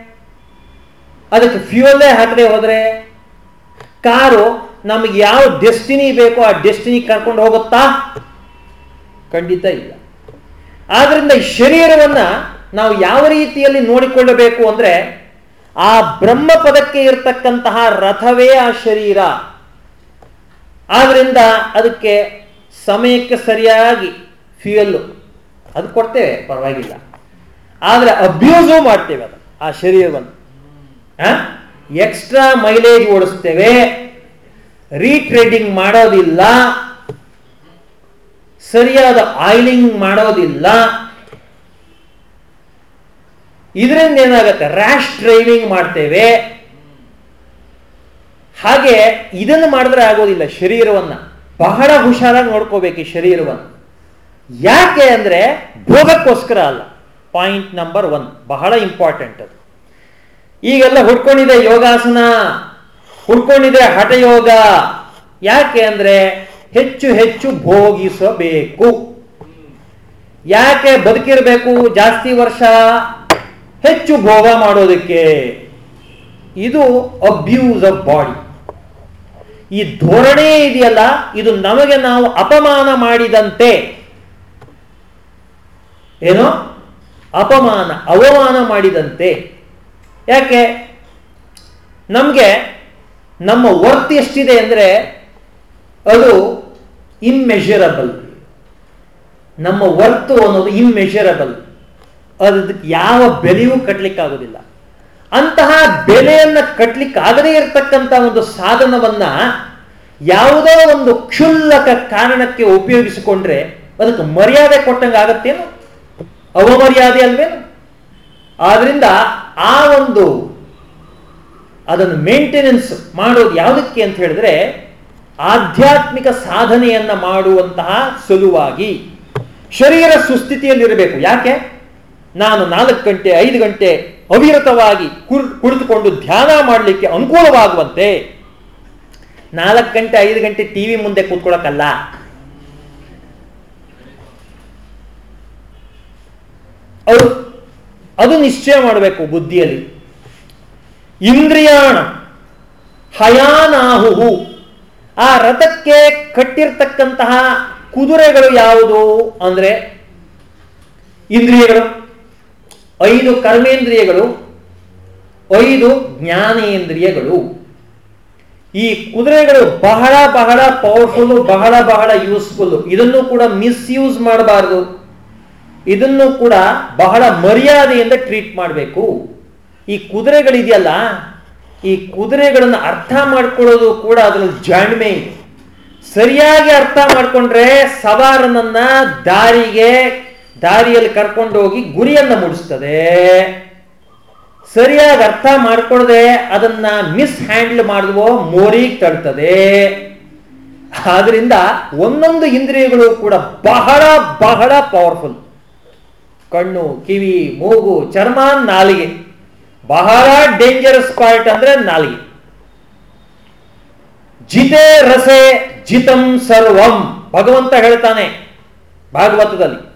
ಅದಕ್ಕೆ ಫ್ಯೂಯಲ್ಲೇ ಹಾಕದೆ ಹೋದರೆ, ಕಾರು ನಮಗೆ ಯಾವ ಡೆಸ್ಟಿನಿ ಬೇಕೋ ಆ ಡೆಸ್ಟಿನಿ ಕರ್ಕೊಂಡು ಹೋಗುತ್ತಾ? ಖಂಡಿತ ಇಲ್ಲ. ಆದ್ರಿಂದ ಈ ಶರೀರವನ್ನ ನಾವು ಯಾವ ರೀತಿಯಲ್ಲಿ ನೋಡಿಕೊಳ್ಳಬೇಕು ಅಂದ್ರೆ ಆ ಬ್ರಹ್ಮ ಪದಕ್ಕೆ ಇರತಕ್ಕಂತಹ ರಥವೇ ಆ ಶರೀರ. ಆದ್ರಿಂದ ಅದಕ್ಕೆ ಸಮಯಕ್ಕೆ ಸರಿಯಾಗಿ ಫ್ಯೂಯಲ್ಲು ಅದು ಕೊಡ್ತೇವೆ, ಪರವಾಗಿಲ್ಲ. ಆದರೆ ಅಬ್ಯೂಸು ಮಾಡ್ತೇವೆ ಅದು ಆ ಶರೀರವನ್ನು. Extra mileage ಓಡಿಸ್ತೇವೆ. ರೀಟ್ರೇಡಿಂಗ್ ಮಾಡೋದಿಲ್ಲ, ಸರಿಯಾದ ಆಯಿಲಿಂಗ್ ಮಾಡೋದಿಲ್ಲ, ಇದರಿಂದ ಏನಾಗುತ್ತೆ? ರ್ಯಾಶ್ ಡ್ರೈವಿಂಗ್ ಮಾಡ್ತೇವೆ. ಹಾಗೆ ಇದನ್ನು ಮಾಡಿದ್ರೆ ಆಗೋದಿಲ್ಲ ಶರೀರವನ್ನು. ಬಹಳ ಹುಷಾರಾಗಿ ನೋಡ್ಕೋಬೇಕು ಈ ಶರೀರವನ್ನು. ಯಾಕೆ ಅಂದ್ರೆ ಭೋಗಕ್ಕೋಸ್ಕರ ಅಲ್ಲ. ಪಾಯಿಂಟ್ ನಂಬರ್ ಒನ್, ಬಹಳ ಇಂಪಾರ್ಟೆಂಟ್ ಅದು. ಈಗೆಲ್ಲ ಹುಡ್ಕೊಂಡಿದೆ ಯೋಗಾಸನ. ಹುಡ್ಕೊಂಡಿದೆ ಹಠಯೋಗ. ಯಾಕೆ ಅಂದ್ರೆ ಹೆಚ್ಚು ಹೆಚ್ಚು ಭೋಗಿಸಬೇಕು. ಯಾಕೆ ಬದುಕಿರಬೇಕು ಜಾಸ್ತಿ ವರ್ಷ? ಹೆಚ್ಚು ಭೋಗ ಮಾಡೋದಕ್ಕೆ. ಇದು ಅಬ್ಯೂಸ್ ಆಫ್ ಬಾಡಿ ಈ ಧೋರಣೆ ಇದೆಯಲ್ಲ, ಇದು ನಮಗೆ ನಾವು ಅಪಮಾನ ಮಾಡಿದಂತೆ. ಏನೋ? ಅಪಮಾನ, ಅವಮಾನ ಮಾಡಿದಂತೆ. ಯಾಕೆ? ನಮಗೆ ನಮ್ಮ ವರ್ತ್ ಎಷ್ಟಿದೆ ಅಂದರೆ ಅದು ಇಮ್ಮೆಷರಬಲ್ ನಮ್ಮ ವರ್ತು ಅನ್ನೋದು ಇಮ್ಮೆಷರಬಲ್ ಅದಕ್ಕೆ ಯಾವ ಬೆಲೆಯೂ ಕಟ್ಟಲಿಕ್ಕಾಗೋದಿಲ್ಲ ಅಂತಹ ಬೆಲೆಯನ್ನು ಕಟ್ಟಲಿಕ್ಕೆ ಆಗದೇ ಇರತಕ್ಕಂಥ ಒಂದು ಸಾಧನವನ್ನ ಯಾವುದೋ ಒಂದು ಕ್ಷುಲ್ಲಕ ಕಾರಣಕ್ಕೆ ಉಪಯೋಗಿಸಿಕೊಂಡ್ರೆ ಅದಕ್ಕೆ ಮರ್ಯಾದೆ ಕೊಟ್ಟಂಗೆ ಆಗತ್ತೇನು? ಅವಮರ್ಯಾದೆ ಅಲ್ವೇನು? ಆದ್ರಿಂದ ಆ ಒಂದು ಅದನ್ನು ಮೇಂಟೆನೆನ್ಸ್ ಮಾಡೋದು ಯಾವುದಕ್ಕೆ ಅಂತ ಹೇಳಿದ್ರೆ ಆಧ್ಯಾತ್ಮಿಕ ಸಾಧನೆಯನ್ನ ಮಾಡುವಂತಹ ಸಲುವಾಗಿ ಶರೀರ ಸುಸ್ಥಿತಿಯಲ್ಲಿರಬೇಕು ಯಾಕೆ? ನಾನು ನಾಲ್ಕು ಗಂಟೆ, ಐದು ಗಂಟೆ ಅವಿರತವಾಗಿ ಕುಳಿತುಕೊಂಡು ಧ್ಯಾನ ಮಾಡಲಿಕ್ಕೆ ಅನುಕೂಲವಾಗುವಂತೆ ನಾಲ್ಕು ಗಂಟೆ, ಐದು ಗಂಟೆ ಟಿವಿ ಮುಂದೆ ಕೂತ್ಕೊಳ್ಳೋಕ್ಕಲ್ಲ ಅವರು, ಅದು ನಿಶ್ಚಯ ಮಾಡಬೇಕು ಬುದ್ಧಿಯಲ್ಲಿ. ಇಂದ್ರಿಯಾಣ, ಹಯಾನಾಹುಹು. ಆ ರಥಕ್ಕೆ ಕಟ್ಟಿರ್ತಕ್ಕಂತಹ ಕುದುರೆಗಳು ಯಾವುದು ಅಂದರೆ ಇಂದ್ರಿಯಗಳು. ಐದು ಕರ್ಮೇಂದ್ರಿಯಗಳು, ಐದು ಜ್ಞಾನೇಂದ್ರಿಯಗಳು. ಈ ಕುದುರೆಗಳು ಬಹಳ ಬಹಳ ಪವರ್ಫುಲ್ ಬಹಳ ಬಹಳ ಯೂಸ್ಫುಲ್ ಇದನ್ನು ಕೂಡ ಮಿಸ್ಯೂಸ್ ಮಾಡಬಾರದು. ಇದನ್ನು ಕೂಡ ಬಹಳ ಮರ್ಯಾದೆಯಿಂದ ಟ್ರೀಟ್ ಮಾಡಬೇಕು. ಈ ಕುದುರೆಗಳಿದೆಯಲ್ಲ, ಈ ಕುದುರೆಗಳನ್ನು ಅರ್ಥ ಮಾಡ್ಕೊಳ್ಳೋದು ಕೂಡ ಅದರಲ್ಲಿ ಜಾಣ್ಮೆ ಇದೆ. ಸರಿಯಾಗಿ ಅರ್ಥ ಮಾಡಿಕೊಂಡ್ರೆ ಸವಾರನನ್ನ ದಾರಿಗೆ, ದಾರಿಯಲ್ಲಿ ಕರ್ಕೊಂಡೋಗಿ ಗುರಿಯನ್ನು ಮೂಡಿಸ್ತದೆ. ಸರಿಯಾಗಿ ಅರ್ಥ ಮಾಡ್ಕೊಳ್ಳದೆ ಅದನ್ನ ಮಿಸ್ ಹ್ಯಾಂಡಲ್ ಮಾಡುವ, ಮೋರಿಗೆ ತಳ್ತದೆ. ಆದ್ರಿಂದ ಒಂದೊಂದು ಇಂದ್ರಿಯಗಳು ಕೂಡ ಬಹಳ ಬಹಳ ಪವರ್ಫುಲ್ ಕಣ್ಣು, ಕಿವಿ, ಮೂಗು, ಚರ್ಮ, ನಾಲಿಗೆ. ಬಹಳ ಡೇಂಜರಸ್ ಪಾರ್ಟ್ ಅಂದ್ರೆ ನಾಲಿಗೆ ಜಿತೆ ರಸೆ ಜಿತಂ ಸರ್ವಂ. ಭಗವಂತ ಹೇಳ್ತಾನೆ ಭಾಗವತದಲ್ಲಿ.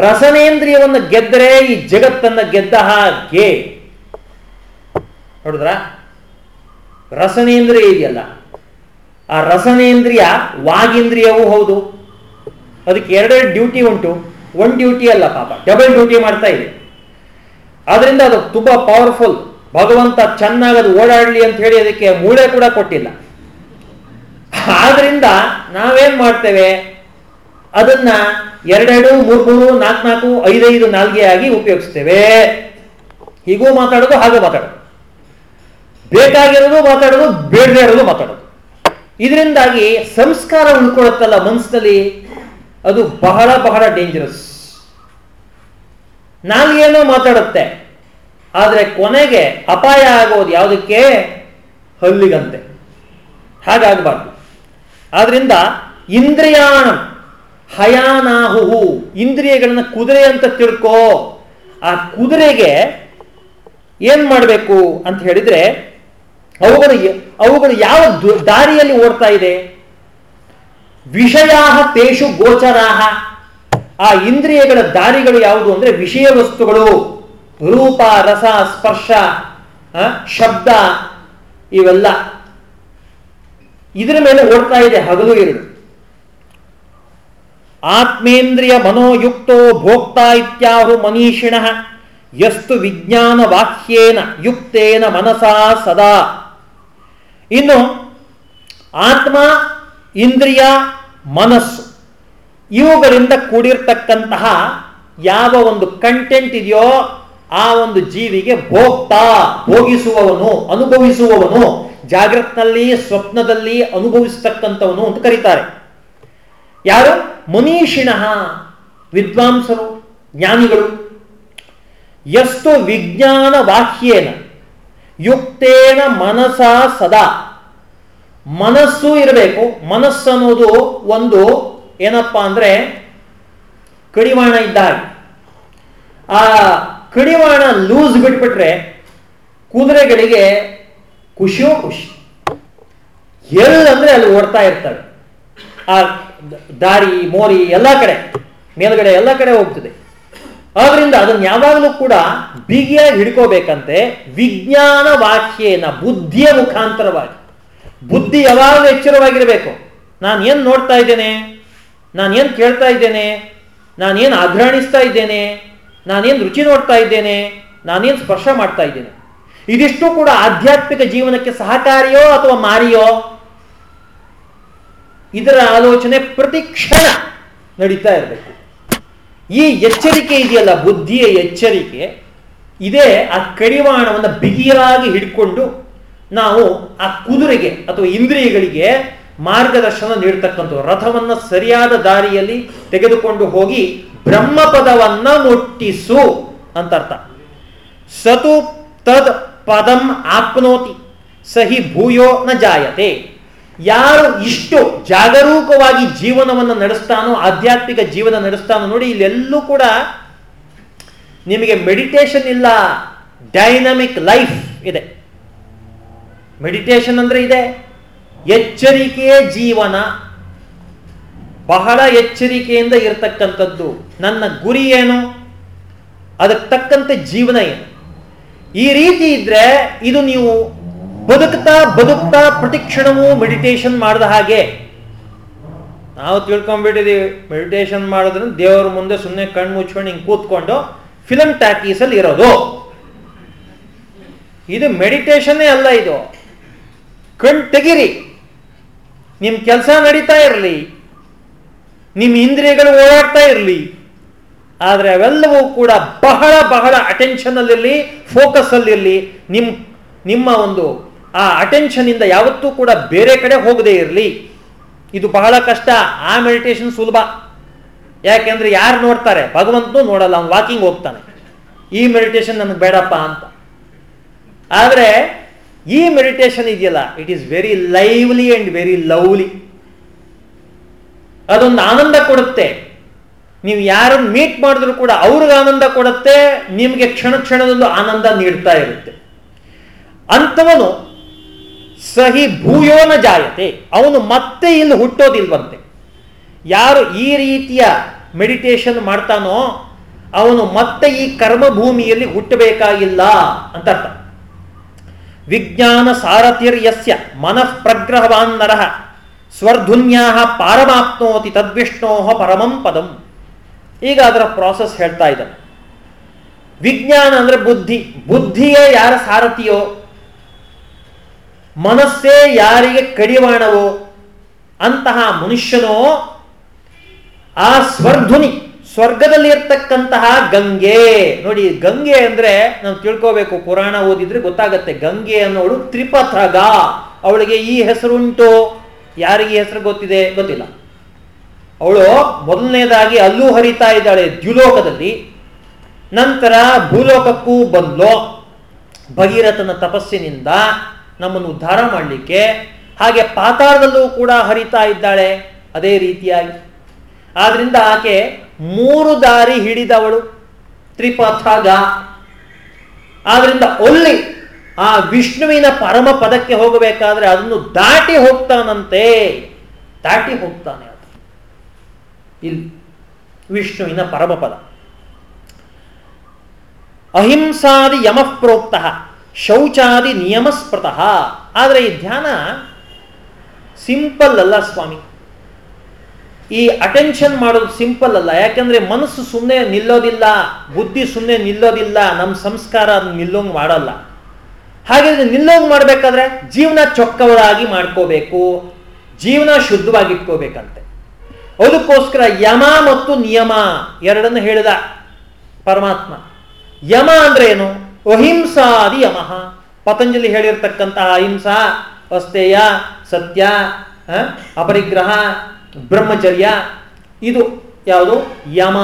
ರಸನೇಂದ್ರಿಯವನ್ನು ಗೆದ್ದರೆ ಈ ಜಗತ್ತನ್ನ ಗೆದ್ದ ಹಾಗೆ. ನೋಡಿದ್ರ? ರಸನೇಂದ್ರಿಯ ಇದೆಯಲ್ಲ. ಆ ರಸನೇಂದ್ರಿಯ ವಾಗೇಂದ್ರಿಯವೂ ಹೌದು. ಅದಕ್ಕೆ ಎರಡೆರಡು ಡ್ಯೂಟಿ ಉಂಟು. ಒನ್ ಡ್ಯೂಟಿ ಅಲ್ಲ ಪಾಪ. ಡಬಲ್ ಡ್ಯೂಟಿ ಮಾಡ್ತಾ ಇದೆ. ಆದ್ರಿಂದ ಅದು ತುಂಬಾ ಪವರ್ಫುಲ್ ಭಗವಂತ ಚೆನ್ನಾಗಿ ಅದು ಓಡಾಡಲಿ ಅಂತ ಹೇಳಿ ಅದಕ್ಕೆ ಮೂಳೆ ಕೂಡ ಕೊಟ್ಟಿಲ್ಲ. ಆದ್ರಿಂದ ನಾವೇನ್ ಮಾಡ್ತೇವೆ? ಅದನ್ನ ಎರಡೆರಡು ಮೂರು ಮೂರು ನಾಲ್ಕು ನಾಲ್ಕು ಐದೈದು ನಾಲ್ಗೆ ಆಗಿ ಉಪಯೋಗಿಸ್ತೇವೆ. ಹೀಗೂ ಮಾತಾಡೋದು, ಹಾಗೆ ಮಾತಾಡೋದು. ಬೇಕಾಗಿರೋದು ಮಾತಾಡೋದು, ಬೇಡದೇ ಇರೋದು ಮಾತಾಡೋದು. ಇದರಿಂದಾಗಿ ಸಂಸ್ಕಾರ ಉಳ್ಕೊಳತ್ತಲ್ಲ ಮನಸ್ಸಿನಲ್ಲಿ ಅದು ಬಹಳ ಬಹಳ ಡೇಂಜರಸ್ ನಾಲ್ಗೇನೋ ಮಾತಾಡುತ್ತೆ. ಆದರೆ ಕೊನೆಗೆ ಅಪಾಯ ಆಗೋದು ಯಾವುದಕ್ಕೆ? ಹಲ್ಲಿಗಂತೆ ಹಾಗಾಗಬಾರ್ದು. ಆದ್ರಿಂದ ಇಂದ್ರಿಯಾಣ, ಹಯಾನಾಹುಹು, ಇಂದ್ರಿಯಗಳನ್ನ ಕುದುರೆ ಅಂತ ತಿಳ್ಕೋ. ಆ ಕುದುರೆಗೆ ಏನ್ ಮಾಡಬೇಕು ಅಂತ ಹೇಳಿದ್ರೆ, ಅವುಗಳು ಅವುಗಳು ಯಾವ ದಾರಿಯಲ್ಲಿ ಓಡ್ತಾ ಇದೆ? ವಿಷಯಾಹ ತೇಷು ಗೋಚರಾಹ. ಆ ಇಂದ್ರಿಯಗಳ ದಾರಿಗಳು ಯಾವುದು ಅಂದ್ರೆ ವಿಷಯ ವಸ್ತುಗಳು. ರೂಪ, ರಸ, ಸ್ಪರ್ಶ ಶಬ್ದ ಇವೆಲ್ಲ. ಇದರ ಮೇಲೆ ಓಡ್ತಾ ಇದೆ ಹಗಲು ಎರಡು ಆತ್ಮೇಂದ್ರಿಯ ಮನೋಯುಕ್ತೋ ಭೋಕ್ತಾ ಇತ್ಯಾಹು ಮನೀಷಿಣ ಯಸ್ತು ವಿಜ್ಞಾನ ವಾಕ್ಯೇನ ಯುಕ್ತೇನ ಮನಸಾ ಸದಾ. ಇನ್ನು ಆತ್ಮ, ಇಂದ್ರಿಯ, ಮನಸ್ಸು ಇವುಗಳಿಂದ ಕೂಡಿರ್ತಕ್ಕಂತಹ ಯಾವ ಒಂದು ಕಂಟೆಂಟ್ ಇದೆಯೋ ಆ ಒಂದು ಜೀವಿಗೆ ಭೋಗ್ತಾ ಭೋಗಿಸುವವನು, ಅನುಭವಿಸುವವನು ಜಾಗೃತ್ನಲ್ಲಿ ಸ್ವಪ್ನದಲ್ಲಿ ಅನುಭವಿಸತಕ್ಕಂಥವನು ಅಂತ ಕರೀತಾರೆ. ಯಾರು? ಮುನೀಷಿಣ, ವಿದ್ವಾಂಸರು, ಜ್ಞಾನಿಗಳು. ಎಷ್ಟು ವಿಜ್ಞಾನ ವಾಹ್ಯೇನ ಯುಕ್ತೇನ ಮನಸ ಸದಾ. ಮನಸ್ಸು ಇರಬೇಕು. ಮನಸ್ಸು ಅನ್ನೋದು ಒಂದು ಏನಪ್ಪಾ ಅಂದ್ರೆ ಕಡಿವಾಣ ಇದ್ದಾಗ ಆ ಕಡಿವಾಣ ಲೂಸ್ ಬಿಟ್ಬಿಟ್ರೆ ಕುದುರೆಗಳಿಗೆ ಖುಷಿಯೋ ಖುಷಿ. ಎಲ್ಲಂದ್ರೆ ಅಲ್ಲಿ ಓಡ್ತಾ ಇರ್ತವೆ ಆ ದಾರಿ, ಮೋರಿ ಎಲ್ಲ ಕಡೆ, ಮೇಲ್ಗಡೆ ಎಲ್ಲ ಕಡೆ ಹೋಗ್ತದೆ. ಆದ್ರಿಂದ ಅದನ್ನು ಯಾವಾಗಲೂ ಕೂಡ ಬಿಗಿಯಾಗಿ ಹಿಡ್ಕೋಬೇಕಂತೆ ವಿಜ್ಞಾನ ವಾಕ್ಯೇನ ಬುದ್ಧಿಯ ಮುಖಾಂತರವಾಗಿ. ಬುದ್ಧಿ ಯಾವಾಗಲೂ ಎಚ್ಚರವಾಗಿರಬೇಕು. ನಾನು ಏನು ನೋಡ್ತಾ ಇದ್ದೇನೆ? ನಾನು ಏನು ಕೇಳ್ತಾ ಇದ್ದೇನೆ? ನಾನೇನು ಆಘ್ರಾಣಿಸ್ತಾ ಇದ್ದೇನೆ? ನಾನೇನು ರುಚಿ ನೋಡ್ತಾ ಇದ್ದೇನೆ? ನಾನೇನು ಸ್ಪರ್ಶ ಮಾಡ್ತಾ ಇದ್ದೇನೆ? ಇದಿಷ್ಟು ಕೂಡ ಆಧ್ಯಾತ್ಮಿಕ ಜೀವನಕ್ಕೆ ಸಹಕಾರಿಯೋ ಅಥವಾ ಮಾರಿಯೋ? ಇದರ ಆಲೋಚನೆ ಪ್ರತಿ ಕ್ಷಣ ನಡೀತಾ ಇರಬೇಕು. ಈ ಎಚ್ಚರಿಕೆ ಇದೆಯಲ್ಲ, ಬುದ್ಧಿಯ ಎಚ್ಚರಿಕೆ, ಇದೇ ಆ ಕಡಿವಾಣವನ್ನು ಬಿಗಿಯಾಗಿ ಹಿಡ್ಕೊಂಡು ನಾವು ಆ ಕುದುರೆಗೆ ಅಥವಾ ಇಂದ್ರಿಯಗಳಿಗೆ ಮಾರ್ಗದರ್ಶನ ನೀಡ್ತಕ್ಕಂಥ ರಥವನ್ನು ಸರಿಯಾದ ದಾರಿಯಲ್ಲಿ ತೆಗೆದುಕೊಂಡು ಹೋಗಿ ಬ್ರಹ್ಮಪದವನ್ನ ಮುಟ್ಟಿಸು ಅಂತ ಅರ್ಥ ಸತು ತದ್ ಪದಂ ಆಪ್ನೋತಿ, ಸಹಿ ಭೂಯೋ ನ ಜಾಯತೆ. ಯಾರು ಇಷ್ಟು ಜಾಗರೂಕವಾಗಿ ಜೀವನವನ್ನು ನಡೆಸ್ತಾನೋ, ಆಧ್ಯಾತ್ಮಿಕ ಜೀವನ ನಡೆಸ್ತಾನೋ ನೋಡಿ, ಇಲ್ಲೆಲ್ಲೂ ಕೂಡ ನಿಮಗೆ ಮೆಡಿಟೇಷನ್ ಇಲ್ಲ ಡೈನಮಿಕ್ ಲೈಫ್ ಇದೆ. ಮೆಡಿಟೇಷನ್ ಅಂದ್ರೆ ಇದೆ ಎಚ್ಚರಿಕೆಯೇ ಜೀವನ ಬಹಳ ಎಚ್ಚರಿಕೆಯಿಂದ ಇರತಕ್ಕಂಥದ್ದು. ನನ್ನ ಗುರಿ ಏನು? ಅದಕ್ಕೆ ತಕ್ಕಂತೆ ಜೀವನ ಏನು? ಈ ರೀತಿ ಇದ್ರೆ ಇದು ನೀವು ಬದುಕ್ತಾ ಬದುಕ್ತಾ ಪ್ರತಿಕ್ಷಣವೂ ಮೆಡಿಟೇಷನ್ ಮಾಡಿದ ಹಾಗೆ. ನಾವು ತಿಳ್ಕೊಂಡ್ಬಿಟ್ಟಿದೀವಿ ಮೆಡಿಟೇಷನ್ ಮಾಡಿದ್ರೆ ದೇವರ ಮುಂದೆ ಸುಮ್ಮನೆ ಕಣ್ಣು ಮುಚ್ಕೊಂಡು ಹಿಂಗೆ ಕೂತ್ಕೊಂಡು ಫಿಲಮ್ ಟ್ಯಾಕೀಸಲ್ಲಿ ಇರೋದು. ಇದು ಮೆಡಿಟೇಷನ್ನೇ ಅಲ್ಲ ಇದು. ಕಣ್ ತೆಗಿರಿ. ನಿಮ್ಮ ಕೆಲಸ ನಡೀತಾ ಇರಲಿ. ನಿಮ್ಮ ಇಂದ್ರಿಯಗಳು ಓಡಾಡ್ತಾ ಇರಲಿ. ಆದರೆ ಅವೆಲ್ಲವೂ ಕೂಡ ಬಹಳ ಬಹಳ ಅಟೆನ್ಷನ್ ಅಲ್ಲಿರಲಿ ಫೋಕಸ್ ಅಲ್ಲಿರಲಿ. ನಿಮ್ಮ ನಿಮ್ಮ ಒಂದು ಆ ಅಟೆನ್ಷನ್ ಇಂದ ಯಾವತ್ತೂ ಕೂಡ ಬೇರೆ ಕಡೆ ಹೋಗದೇ ಇರಲಿ. ಇದು ಬಹಳ ಕಷ್ಟ. ಆ ಮೆಡಿಟೇಷನ್ ಸುಲಭ. ಯಾಕೆಂದ್ರೆ ಯಾರು ನೋಡ್ತಾರೆ? ಭಗವಂತನೂ ನೋಡಲ್ಲ, ಅವ್ನು ವಾಕಿಂಗ್ ಹೋಗ್ತಾನೆ. ಈ ಮೆಡಿಟೇಷನ್ ನನಗೆ ಬೇಡಪ್ಪ ಅಂತ. ಆದರೆ ಈ ಮೆಡಿಟೇಷನ್ ಇದೆಯಲ್ಲ it is very lively and very lovely ಅದೊಂದು ಆನಂದ ಕೊಡುತ್ತೆ. ನೀವು ಯಾರನ್ನು ಮೀಟ್ ಮಾಡಿದ್ರು ಕೂಡ ಅವ್ರಿಗೆ ಆನಂದ ಕೊಡುತ್ತೆ, ನಿಮಗೆ ಕ್ಷಣ ಕ್ಷಣದೊಂದು ಆನಂದ ನೀಡ್ತಾ ಇರುತ್ತೆ. ಅಂಥವನು ಸಹಿ ಭೂಯೋನ ಜಾಯತೆ, ಅವನು ಮತ್ತೆ ಇಲ್ಲಿ ಹುಟ್ಟೋದಿಲ್ವಂತೆ. ಯಾರು ಈ ರೀತಿಯ ಮೆಡಿಟೇಷನ್ ಮಾಡ್ತಾನೋ, ಅವನು ಮತ್ತೆ ಈ ಕರ್ಮಭೂಮಿಯಲ್ಲಿ ಹುಟ್ಟಬೇಕಾಗಿಲ್ಲ ಅಂತ ಅರ್ಥ. ವಿಜ್ಞಾನ ಸಾರಥಿರ್ಯಸ್ಯ ಮನಃ ಪ್ರಗ್ರಹವಾನ್ ನರಃ ಸ್ವರ್ಧುನ್ಯಾ ಪಾರಮಾಪ್ನೋತಿ ತದ್ವಿಷ್ಣೋ ಪರಮಂ ಪದಂ. ಈಗ ಅದರ ಪ್ರಾಸೆಸ್ ಹೇಳ್ತಾ ಇದ್ದಾನೆ ವಿಜ್ಞಾನ ಅಂದ್ರೆ ಬುದ್ಧಿ. ಬುದ್ಧಿಯೇ ಯಾರ ಸಾರಥಿಯೋ? ಮನಸ್ಸೇ ಯಾರಿಗೆ ಕಡಿವಾಣವೋ? ಅಂತಹ ಮನುಷ್ಯನೋ? ಆ ಸ್ವರ್ಧುನಿ. ಸ್ವರ್ಗದಲ್ಲಿ ಇರ್ತಕ್ಕಂತಹ ಗಂಗೆ. ನೋಡಿ, ಗಂಗೆ ಅಂದ್ರೆ ನಾವು ತಿಳ್ಕೋಬೇಕು, ಪುರಾಣ ಓದಿದ್ರೆ ಗೊತ್ತಾಗತ್ತೆ. ಗಂಗೆ ಅನ್ನೋಳು ತ್ರಿಪಥಗ. ಅವಳಿಗೆ ಈ ಹೆಸರುಂಟು. ಯಾರಿಗೆ ಹೆಸರು ಗೊತ್ತಿದೆ? ಗೊತ್ತಿಲ್ಲ. ಅವಳು ಮೊದಲನೇದಾಗಿ ಅಲ್ಲೂ ಹರಿತಾ ಇದ್ದಾಳೆ ದ್ಯುಲೋಕದಲ್ಲಿ. ನಂತರ ಭೂಲೋಕಕ್ಕೂ ಬಂದ್ಲು. ಭಗೀರಥನ ತಪಸ್ಸಿನಿಂದ ನಮ್ಮನ್ನು ಉದ್ಧಾರ ಮಾಡಲಿಕ್ಕೆ. ಹಾಗೆ ಪಾತಾಳದಲ್ಲೂ ಕೂಡ ಹರಿತಾ ಇದ್ದಾಳೆ. ಅದೇ ರೀತಿಯಾಗಿ. ಆದ್ರಿಂದ ಆಕೆ ಮೂರು ದಾರಿ ಹಿಡಿದವಳು ತ್ರಿಪಥಗ ಆದ್ರಿಂದ ಒಲ್ಲಿ ಆ ವಿಷ್ಣುವಿನ ಪರಮ ಪದಕ್ಕೆ ಹೋಗಬೇಕಾದ್ರೆ ಅದನ್ನು ದಾಟಿ ಹೋಗ್ತಾನಂತೆ. ದಾಟಿ ಹೋಗ್ತಾನೆ ಅದು. ಇಲ್ಲಿ ವಿಷ್ಣುವಿನ ಪರಮಪದ ಅಹಿಂಸಾದಿ ಯಮಃ ಪ್ರೋಕ್ತ ಶೌಚಾದಿ ನಿಯಮಸ್ಪೃತಃ ಆದರೆ ಈ ಧ್ಯಾನ ಸಿಂಪಲ್ ಅಲ್ಲ ಸ್ವಾಮಿ. ಈ ಅಟೆನ್ಷನ್ ಮಾಡೋದು ಸಿಂಪಲ್ ಅಲ್ಲ. ಯಾಕಂದ್ರೆ ಮನಸ್ಸು ಸುಮ್ಮನೆ ನಿಲ್ಲೋದಿಲ್ಲ, ಬುದ್ಧಿ ಸುಮ್ಮನೆ ನಿಲ್ಲೋದಿಲ್ಲ ನಮ್ಮ ಸಂಸ್ಕಾರ ಅದನ್ನ ನಿಲ್ಲೋಂಗ್ ಮಾಡಲ್ಲ. ಹಾಗೆ ನಿಲ್ಲೋಂಗ್ ಮಾಡಬೇಕಾದ್ರೆ ಜೀವನ ಚೊಕ್ಕವರಾಗಿ ಮಾಡ್ಕೋಬೇಕು, ಜೀವನ ಶುದ್ಧವಾಗಿಟ್ಕೋಬೇಕಂತೆ. ಅದಕ್ಕೋಸ್ಕರ ಯಮ ಮತ್ತು ನಿಯಮ ಎರಡನ್ನು ಹೇಳಿದ ಪರಮಾತ್ಮ. ಯಮ ಅಂದ್ರೆ ಏನು? ಅಹಿಂಸಾದಿ ಯಮಃ. ಪತಂಜಲಿ ಹೇಳಿರ್ತಕ್ಕಂತಹ ಅಹಿಂಸಾ ಅಸ್ತೇಯ ಸತ್ಯ ಅಪರಿಗ್ರಹ ಬ್ರಹ್ಮಚರ್ಯ, ಇದು ಯಾವುದು? ಯಮ.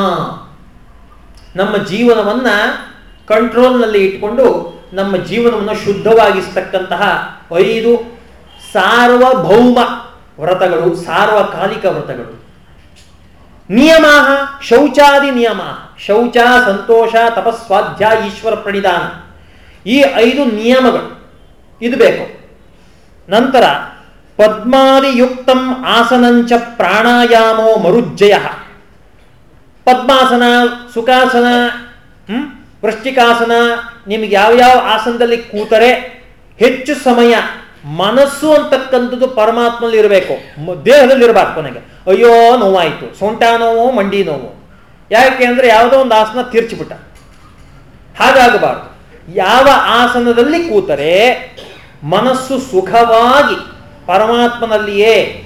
ನಮ್ಮ ಜೀವನವನ್ನ ಕಂಟ್ರೋಲ್ನಲ್ಲಿ ಇಟ್ಕೊಂಡು ನಮ್ಮ ಜೀವನವನ್ನು ಶುದ್ಧವಾಗಿಸ್ತಕ್ಕಂತಹ ಐದು ಸಾರ್ವಭೌಮ ವ್ರತಗಳು, ಸಾರ್ವಕಾಲಿಕ ವ್ರತಗಳು. ನಿಯಮ ಶೌಚಾದಿ ನಿಯಮ ಶೌಚ, ಸಂತೋಷ, ತಪಸ್ವಾಧ್ಯ, ಈಶ್ವರ ಪ್ರಣಿಧಾನ ಈ ಐದು ನಿಯಮಗಳು, ಇದು ಬೇಕು. ನಂತರ ಪದ್ಮಾದಿಯುಕ್ತಂ ಆಸನಂಚ ಪ್ರಾಣಾಯಾಮೋ ಮರುಜ್ಜಯ. ಪದ್ಮಾಸನ, ಸುಖಾಸನ ವೃಷ್ಟಿಕಾಸನ ನಿಮ್ಗೆ ಯಾವ್ಯಾವ ಆಸನದಲ್ಲಿ ಕೂತರೆ ಹೆಚ್ಚು ಸಮಯ ಮನಸ್ಸು ಅಂತಕ್ಕಂಥದ್ದು ಪರಮಾತ್ಮಲ್ಲಿ ಇರಬೇಕು. ದೇಹದಲ್ಲಿ ಇರಬಾರ್ದು ಕೊನೆಗೆ. ಅಯ್ಯೋ, ನೋವಾಯಿತು. ಸೊಂಟ ನೋವು, ಮಂಡಿ ನೋವು. ಯಾಕೆ ಅಂದರೆ ಯಾವುದೋ ಒಂದು ಆಸನ ತೀರ್ಚಿಬಿಟ್ಟ. ಹಾಗಾಗಬಾರ್ದು. ಯಾವ ಆಸನದಲ್ಲಿ ಕೂತರೆ ಮನಸ್ಸು ಸುಖವಾಗಿ ಪರಮಾತ್ಮನಲ್ಲಿಯೇ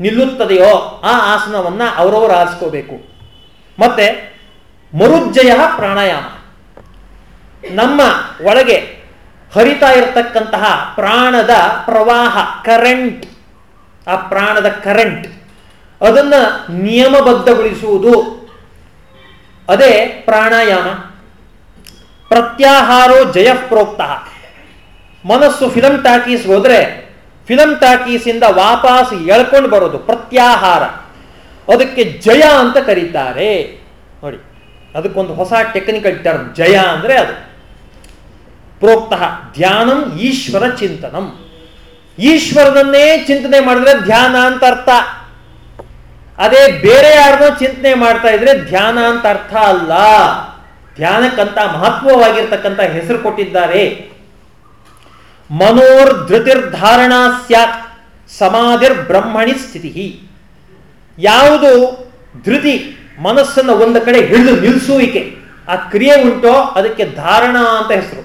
ನಿಲ್ಲುತ್ತದೆಯೋ ಆ ಆಸನವನ್ನು ಅವರವರು ಆರಿಸ್ಕೋಬೇಕು. ಮತ್ತೆ ಮರುಜ್ಜಯ ಪ್ರಾಣಾಯಾಮ. ನಮ್ಮ ಒಳಗೆ ಹರಿತಾ ಇರತಕ್ಕಂತಹ ಪ್ರಾಣದ ಪ್ರವಾಹ ಕರೆಂಟ್ ಆ ಪ್ರಾಣದ ಕರೆಂಟ್ ಅದನ್ನು ನಿಯಮಬದ್ಧಗೊಳಿಸುವುದು. ಅದೇ ಪ್ರಾಣಾಯಾಮ. ಪ್ರತ್ಯಾಹಾರೋ ಜಯಪ್ರೋಕ್ತ. ಮನಸ್ಸು ಫಿಲಂ ಟಾಕೀಸ್ಗೆ ಹೋದ್ರೆ ಫಿಲಂ ಟಾಕೀಸಿಂದ ವಾಪಸ್ ಎಳ್ಕೊಂಡು ಬರೋದು ಪ್ರತ್ಯಾಹಾರ. ಅದಕ್ಕೆ ಜಯ ಅಂತ ಕರೀತಾರೆ. ನೋಡಿ, ಅದಕ್ಕೊಂದು ಹೊಸ ಟೆಕ್ನಿಕಲ್ ಟರ್ಮ್ ಜಯ ಅಂದರೆ ಅದು. ಪ್ರೋಕ್ತ ಧ್ಯಾನಂ ಈಶ್ವರ ಚಿಂತನಂ. ಈಶ್ವರನನ್ನೇ ಚಿಂತನೆ ಮಾಡಿದ್ರೆ ಧ್ಯಾನ ಅಂತ ಅರ್ಥ. ಅದೇ ಬೇರೆ ಯಾರನ್ನೋ ಚಿಂತನೆ ಮಾಡ್ತಾ ಇದ್ರೆ ಧ್ಯಾನ ಅಂತ ಅರ್ಥ ಅಲ್ಲ. ಧ್ಯಾನಕ್ಕಂತ ಮಹತ್ವವಾಗಿರ್ತಕ್ಕಂಥ ಹೆಸರು ಕೊಟ್ಟಿದ್ದಾರೆ. ಮನೋರ್ಧೃತಿರ್ಧಾರಣ ಸ್ಯಾತ್ ಸಮಾಧಿರ್ ಬ್ರಹ್ಮಣಿ ಸ್ಥಿತಿ ಯಾವುದು ಧೃತಿ ಮನಸ್ಸನ್ನು ಒಂದು ಕಡೆ ಹಿಡಿದು ನಿಲ್ಲಿಸುವಿಕೆ ಆ ಕ್ರಿಯೆ ಉಂಟೋ ಅದಕ್ಕೆ ಧಾರಣ ಅಂತ ಹೆಸರು.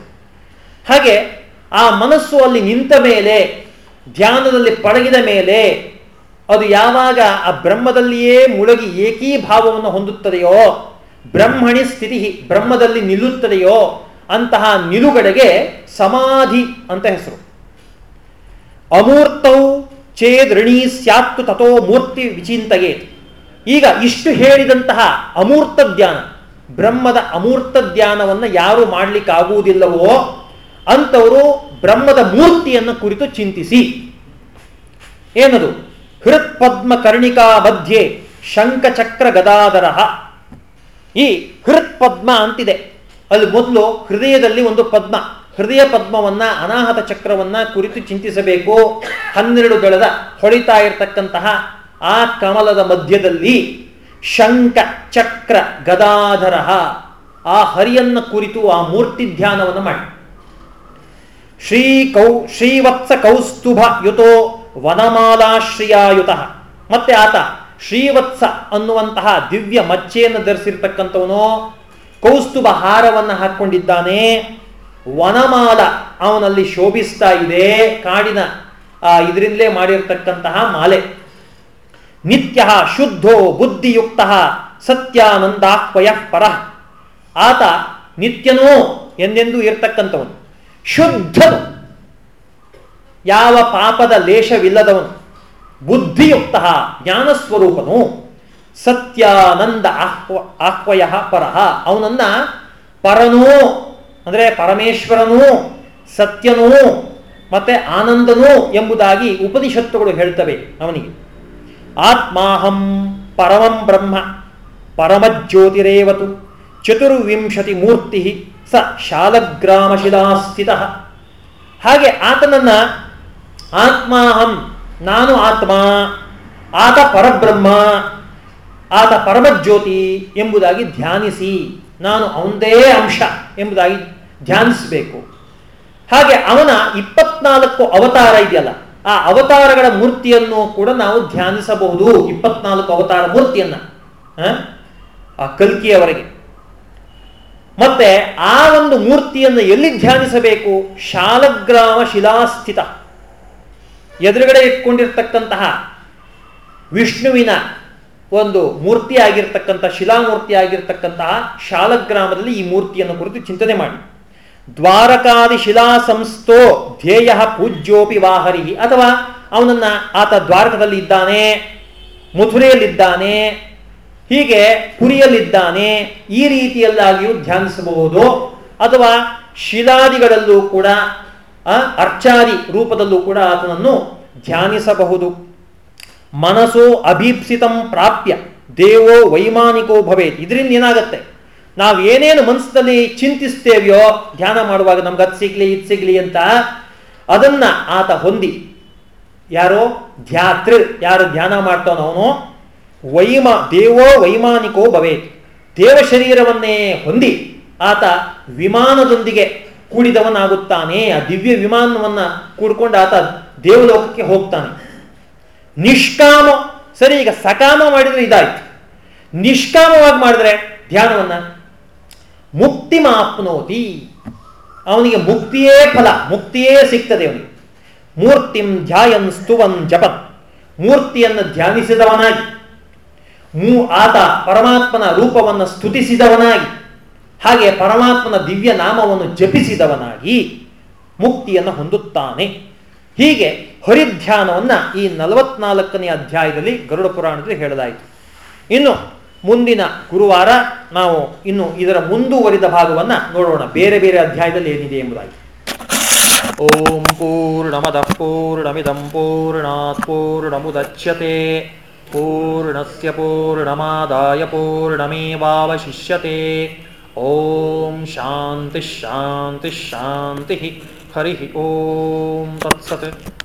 ಹಾಗೆ ಆ ಮನಸ್ಸು ಅಲ್ಲಿ ನಿಂತ ಮೇಲೆ, ಧ್ಯಾನದಲ್ಲಿ ಪಳಗಿದ ಮೇಲೆ, ಅದು ಯಾವಾಗ ಆ ಬ್ರಹ್ಮದಲ್ಲಿಯೇ ಮುಳುಗಿ ಏಕೀಭಾವವನ್ನು ಹೊಂದುತ್ತದೆಯೋ, ಬ್ರಹ್ಮಣಿ ಸ್ಥಿತಿ ಬ್ರಹ್ಮದಲ್ಲಿ ನಿಲ್ಲುತ್ತದೆಯೋ ಅಂತಹ ನಿಲುಗಡೆಗೆ ಸಮಾಧಿ ಅಂತ ಹೆಸರು. ಅಮೂರ್ತೌ ಚೇದ್ ಋಣಿ ಸ್ಯಾತ್ತು ತಥೋ ಮೂರ್ತಿ ವಿಚಿಂತೆಯೇ. ಈಗ ಇಷ್ಟು ಹೇಳಿದಂತಹ ಅಮೂರ್ತ ಧ್ಯಾನ ಬ್ರಹ್ಮದ ಅಮೂರ್ತ ಧ್ಯಾನವನ್ನು ಯಾರು ಮಾಡಲಿಕ್ಕಾಗುವುದಿಲ್ಲವೋ ಅಂಥವರು ಬ್ರಹ್ಮದ ಮೂರ್ತಿಯನ್ನು ಕುರಿತು ಚಿಂತಿಸಿ. ಏನದು? ಹೃತ್ ಪದ್ಮ ಕರ್ಣಿಕಾ ಮಧ್ಯೆ ಶಂಖಚಕ್ರ ಗದಾಧರ. ಈ ಹೃತ್ ಪದ್ಮ ಅಂತಿದೆ. ಅಲ್ಲಿ ಮೊದಲು ಹೃದಯದಲ್ಲಿ ಒಂದು ಪದ್ಮ. ಹೃದಯ ಪದ್ಮವನ್ನ, ಅನಾಹತ ಚಕ್ರವನ್ನ ಕುರಿತು ಚಿಂತಿಸಬೇಕು. ಹನ್ನೆರಡು ದಳದ ಹೊಳಿತಾ ಇರತಕ್ಕಂತಹ ಆ ಕಮಲದ ಮಧ್ಯದಲ್ಲಿ ಶಂಕ ಚಕ್ರ, ಗದಾಧರ ಆ ಹರಿಯನ್ನ ಕುರಿತು ಆ ಮೂರ್ತಿ ಧ್ಯಾನವನ್ನು ಮಾಡಿ. ಶ್ರೀ ಕೌ, ಶ್ರೀವತ್ಸ ಕೌಸ್ತುಭ ಯುತೋ ವನಮಾಲಾಶ್ರಿಯಾಯುತ. ಮತ್ತೆ ಆತ ಶ್ರೀವತ್ಸ ಅನ್ನುವಂತಹ ದಿವ್ಯ ಮಚ್ಚೆಯನ್ನು ಧರಿಸಿರ್ತಕ್ಕಂಥವನು ಕೌಸ್ತುಭ ಹಾರವನ್ನು ಹಾಕ್ಕೊಂಡಿದ್ದಾನೆ. ವನಮಾಲ ಅವನಲ್ಲಿ ಶೋಭಿಸ್ತಾ ಇದೆ. ಕಾಡಿನ ಇದರಿಂದಲೇ ಮಾಡಿರ್ತಕ್ಕಂತಹ ಮಾಲೆ. ನಿತ್ಯ ಶುದ್ಧೋ ಬುದ್ಧಿಯುಕ್ತ ಸತ್ಯಾನಂದಾಹ್ವಯ ಪರ. ಆತ ನಿತ್ಯನೋ ಎಂದೆಂದೂ ಇರತಕ್ಕಂಥವನು. ಶುದ್ಧನು. ಯಾವ ಪಾಪದ ಲೇಷವಿಲ್ಲದವನು. ಬುದ್ಧಿಯುಕ್ತ ಜ್ಞಾನಸ್ವರೂಪನು. ಸತ್ಯಾನಂದ ಆಹ್ವ ಆಹ್ವಯ ಪರಹ ಅವನನ್ನ ಪರನೂ, ಅಂದರೆ ಪರಮೇಶ್ವರನೂ, ಸತ್ಯನೂ, ಮತ್ತೆ ಆನಂದನೂ ಎಂಬುದಾಗಿ ಉಪನಿಷತ್ತುಗಳು ಹೇಳ್ತವೆ ಅವನಿಗೆ. ಆತ್ಮಾಹಂ ಪರಮಂ ಬ್ರಹ್ಮ, ಪರಮಜ್ಯೋತಿರೇವತು, ಚತುರ್ವಿಂಶತಿ ಮೂರ್ತಿ, ಸ ಶಾಲಗ್ರಾಮಶಿಲಾಸ್ಥಿತ. ಹಾಗೆ ಆತನನ್ನ ಆತ್ಮಾಹಂ, ನಾನು ಆತ್ಮ, ಆತ ಪರಬ್ರಹ್ಮ ಆತ ಪರಮಜ್ಯೋತಿ ಎಂಬುದಾಗಿ ಧ್ಯಾನಿಸಿ, ನಾನು ಅವಂದೇ ಅಂಶ ಎಂಬುದಾಗಿ ಧ್ಯಾನಿಸಬೇಕು. ಹಾಗೆ ಅವನ ಇಪ್ಪತ್ನಾಲ್ಕು ಅವತಾರ ಇದೆಯಲ್ಲ, ಆ ಅವತಾರಗಳ ಮೂರ್ತಿಯನ್ನು ಕೂಡ ನಾವು ಧ್ಯಾನಿಸಬಹುದು, ಇಪ್ಪತ್ನಾಲ್ಕು ಅವತಾರ ಮೂರ್ತಿಯನ್ನ ಆ ಕಲ್ಕಿಯವರೆಗೆ. ಮತ್ತೆ ಆ ಒಂದು ಮೂರ್ತಿಯನ್ನು ಎಲ್ಲಿ ಧ್ಯಾನಿಸಬೇಕು? ಶಾಲಗ್ರಾಮ ಶಿಲಾಸ್ಥಿತ. ಎದುರುಗಡೆ ಇಟ್ಕೊಂಡಿರ್ತಕ್ಕಂತಹ ವಿಷ್ಣುವಿನ ಒಂದು ಮೂರ್ತಿ ಆಗಿರ್ತಕ್ಕಂಥ, ಶಿಲಾಮೂರ್ತಿ ಆಗಿರ್ತಕ್ಕಂತಹ ಶಾಲಗ್ರಾಮದಲ್ಲಿ ಈ ಮೂರ್ತಿಯನ್ನು ಕುರಿತು ಚಿಂತನೆ ಮಾಡಿ. ದ್ವಾರಕಾದಿ ಶಿಲಾ ಸಂಸ್ಥೋ ಧ್ಯೇಯ ಪೂಜ್ಯೋಪಿ ವಾಹರಿ ಅಥವಾ ಅವನನ್ನ ಆತ ದ್ವಾರಕದಲ್ಲಿ ಇದ್ದಾನೆ ಮಥುರೆಯಲ್ಲಿದ್ದಾನೆ, ಹೀಗೆ ಪುರಿಯಲ್ಲಿದ್ದಾನೆ ಈ ರೀತಿಯಲ್ಲಾಗಿಯೂ ಧ್ಯಾನಿಸಬಹುದು. ಅಥವಾ ಶಿಲಾದಿಗಳಲ್ಲೂ ಕೂಡ ಅರ್ಚಾದಿ ರೂಪದಲ್ಲೂ ಕೂಡ ಆತನನ್ನು ಧ್ಯಾನಿಸಬಹುದು. ಮನಸ್ಸು ಅಭೀಪ್ಸಿತಂ ಪ್ರಾಪ್ಯ, ದೇವೋ ವೈಮಾನಿಕೋ ಭವೇತ್. ಇದರಿಂದ ಏನಾಗುತ್ತೆ? ನಾವು ಏನೇನು ಮನಸ್ಸಿನಲ್ಲಿ ಚಿಂತಿಸ್ತೇವೆಯೋ, ಧ್ಯಾನ ಮಾಡುವಾಗ ನಮ್ಗೆ ಅದು ಸಿಗ್ಲಿ, ಇದು ಸಿಗ್ಲಿ ಅಂತ ಅದನ್ನ ಆತ ಹೊಂದಿ. ಯಾರೋ? ಧ್ಯಾತೃ. ಯಾರು ಧ್ಯಾನ ಮಾಡ್ತಾನವನು ವೈಮ, ದೇವೋ ವೈಮಾನಿಕೋ ಭವೇತ್. ದೇವ ಶರೀರವನ್ನೇ ಹೊಂದಿ ಆತ ವಿಮಾನದೊಂದಿಗೆ ಕೂಡಿದವನಾಗುತ್ತಾನೆ. ಆ ದಿವ್ಯ ವಿಮಾನವನ್ನು ಕೂಡ್ಕೊಂಡು ಆತ ದೇವಲೋಕಕ್ಕೆ ಹೋಗ್ತಾನೆ. ನಿಷ್ಕಾಮ, ಸರಿ, ಈಗ ಸಕಾಮ ಮಾಡಿದ್ರೆ ಇದಾಯ್ತು. ನಿಷ್ಕಾಮವಾಗಿ ಮಾಡಿದ್ರೆ ಧ್ಯಾನವನ್ನ ಮುಕ್ತಿ ಮಾಪ್ನೋತಿ. ಅವನಿಗೆ ಮುಕ್ತಿಯೇ ಫಲ, ಮುಕ್ತಿಯೇ ಸಿಗ್ತದೆ ಅವನಿಗೆ. ಮೂರ್ತಿಂ ಧ್ಯಾಯನ್ ಸ್ತುವನ್ ಜಪತ್. ಮೂರ್ತಿಯನ್ನು ಧ್ಯಾನಿಸಿದವನಾಗಿ. ಮೂ ಆತ ಪರಮಾತ್ಮನ ರೂಪವನ್ನು ಸ್ತುತಿಸಿದವನಾಗಿ. ಹಾಗೆ ಪರಮಾತ್ಮನ ದಿವ್ಯ ನಾಮವನ್ನು ಜಪಿಸಿದವನಾಗಿ ಮುಕ್ತಿಯನ್ನು ಹೊಂದುತ್ತಾನೆ. ಹೀಗೆ ಹರಿಧ್ಯಾನವನ್ನು ಈ ನಲವತ್ನಾಲ್ಕನೇ ಅಧ್ಯಾಯದಲ್ಲಿ ಗರುಡ ಪುರಾಣದಲ್ಲಿ ಹೇಳಲಾಯಿತು. ಇನ್ನು ಮುಂದಿನ ಗುರುವಾರ ನಾವು ಇನ್ನು ಇದರ ಮುಂದುವರಿದ ಭಾಗವನ್ನು ನೋಡೋಣ. ಬೇರೆ ಬೇರೆ ಅಧ್ಯಾಯದಲ್ಲಿ ಏನಿದೆ ಎಂಬುದಾಗಿ. ಓಂ ಪೂರ್ಣಮದ ಪೂರ್ಣಮಿದಂ ಪೂರ್ಣಾತ್ ಪೂರ್ಣಮುದಚ್ಯತೆ. ಪೂರ್ಣಸ್ಯ ಪೂರ್ಣಮಾದಾಯ ಪೂರ್ಣಮೇವಾವಶಿಷ್ಯತೆ. ಓಂ ಶಾಂತಿ ಶಾಂತಿ ಶಾಂತಿ ಹರಿ ಓಂ ತತ್ಸತ್.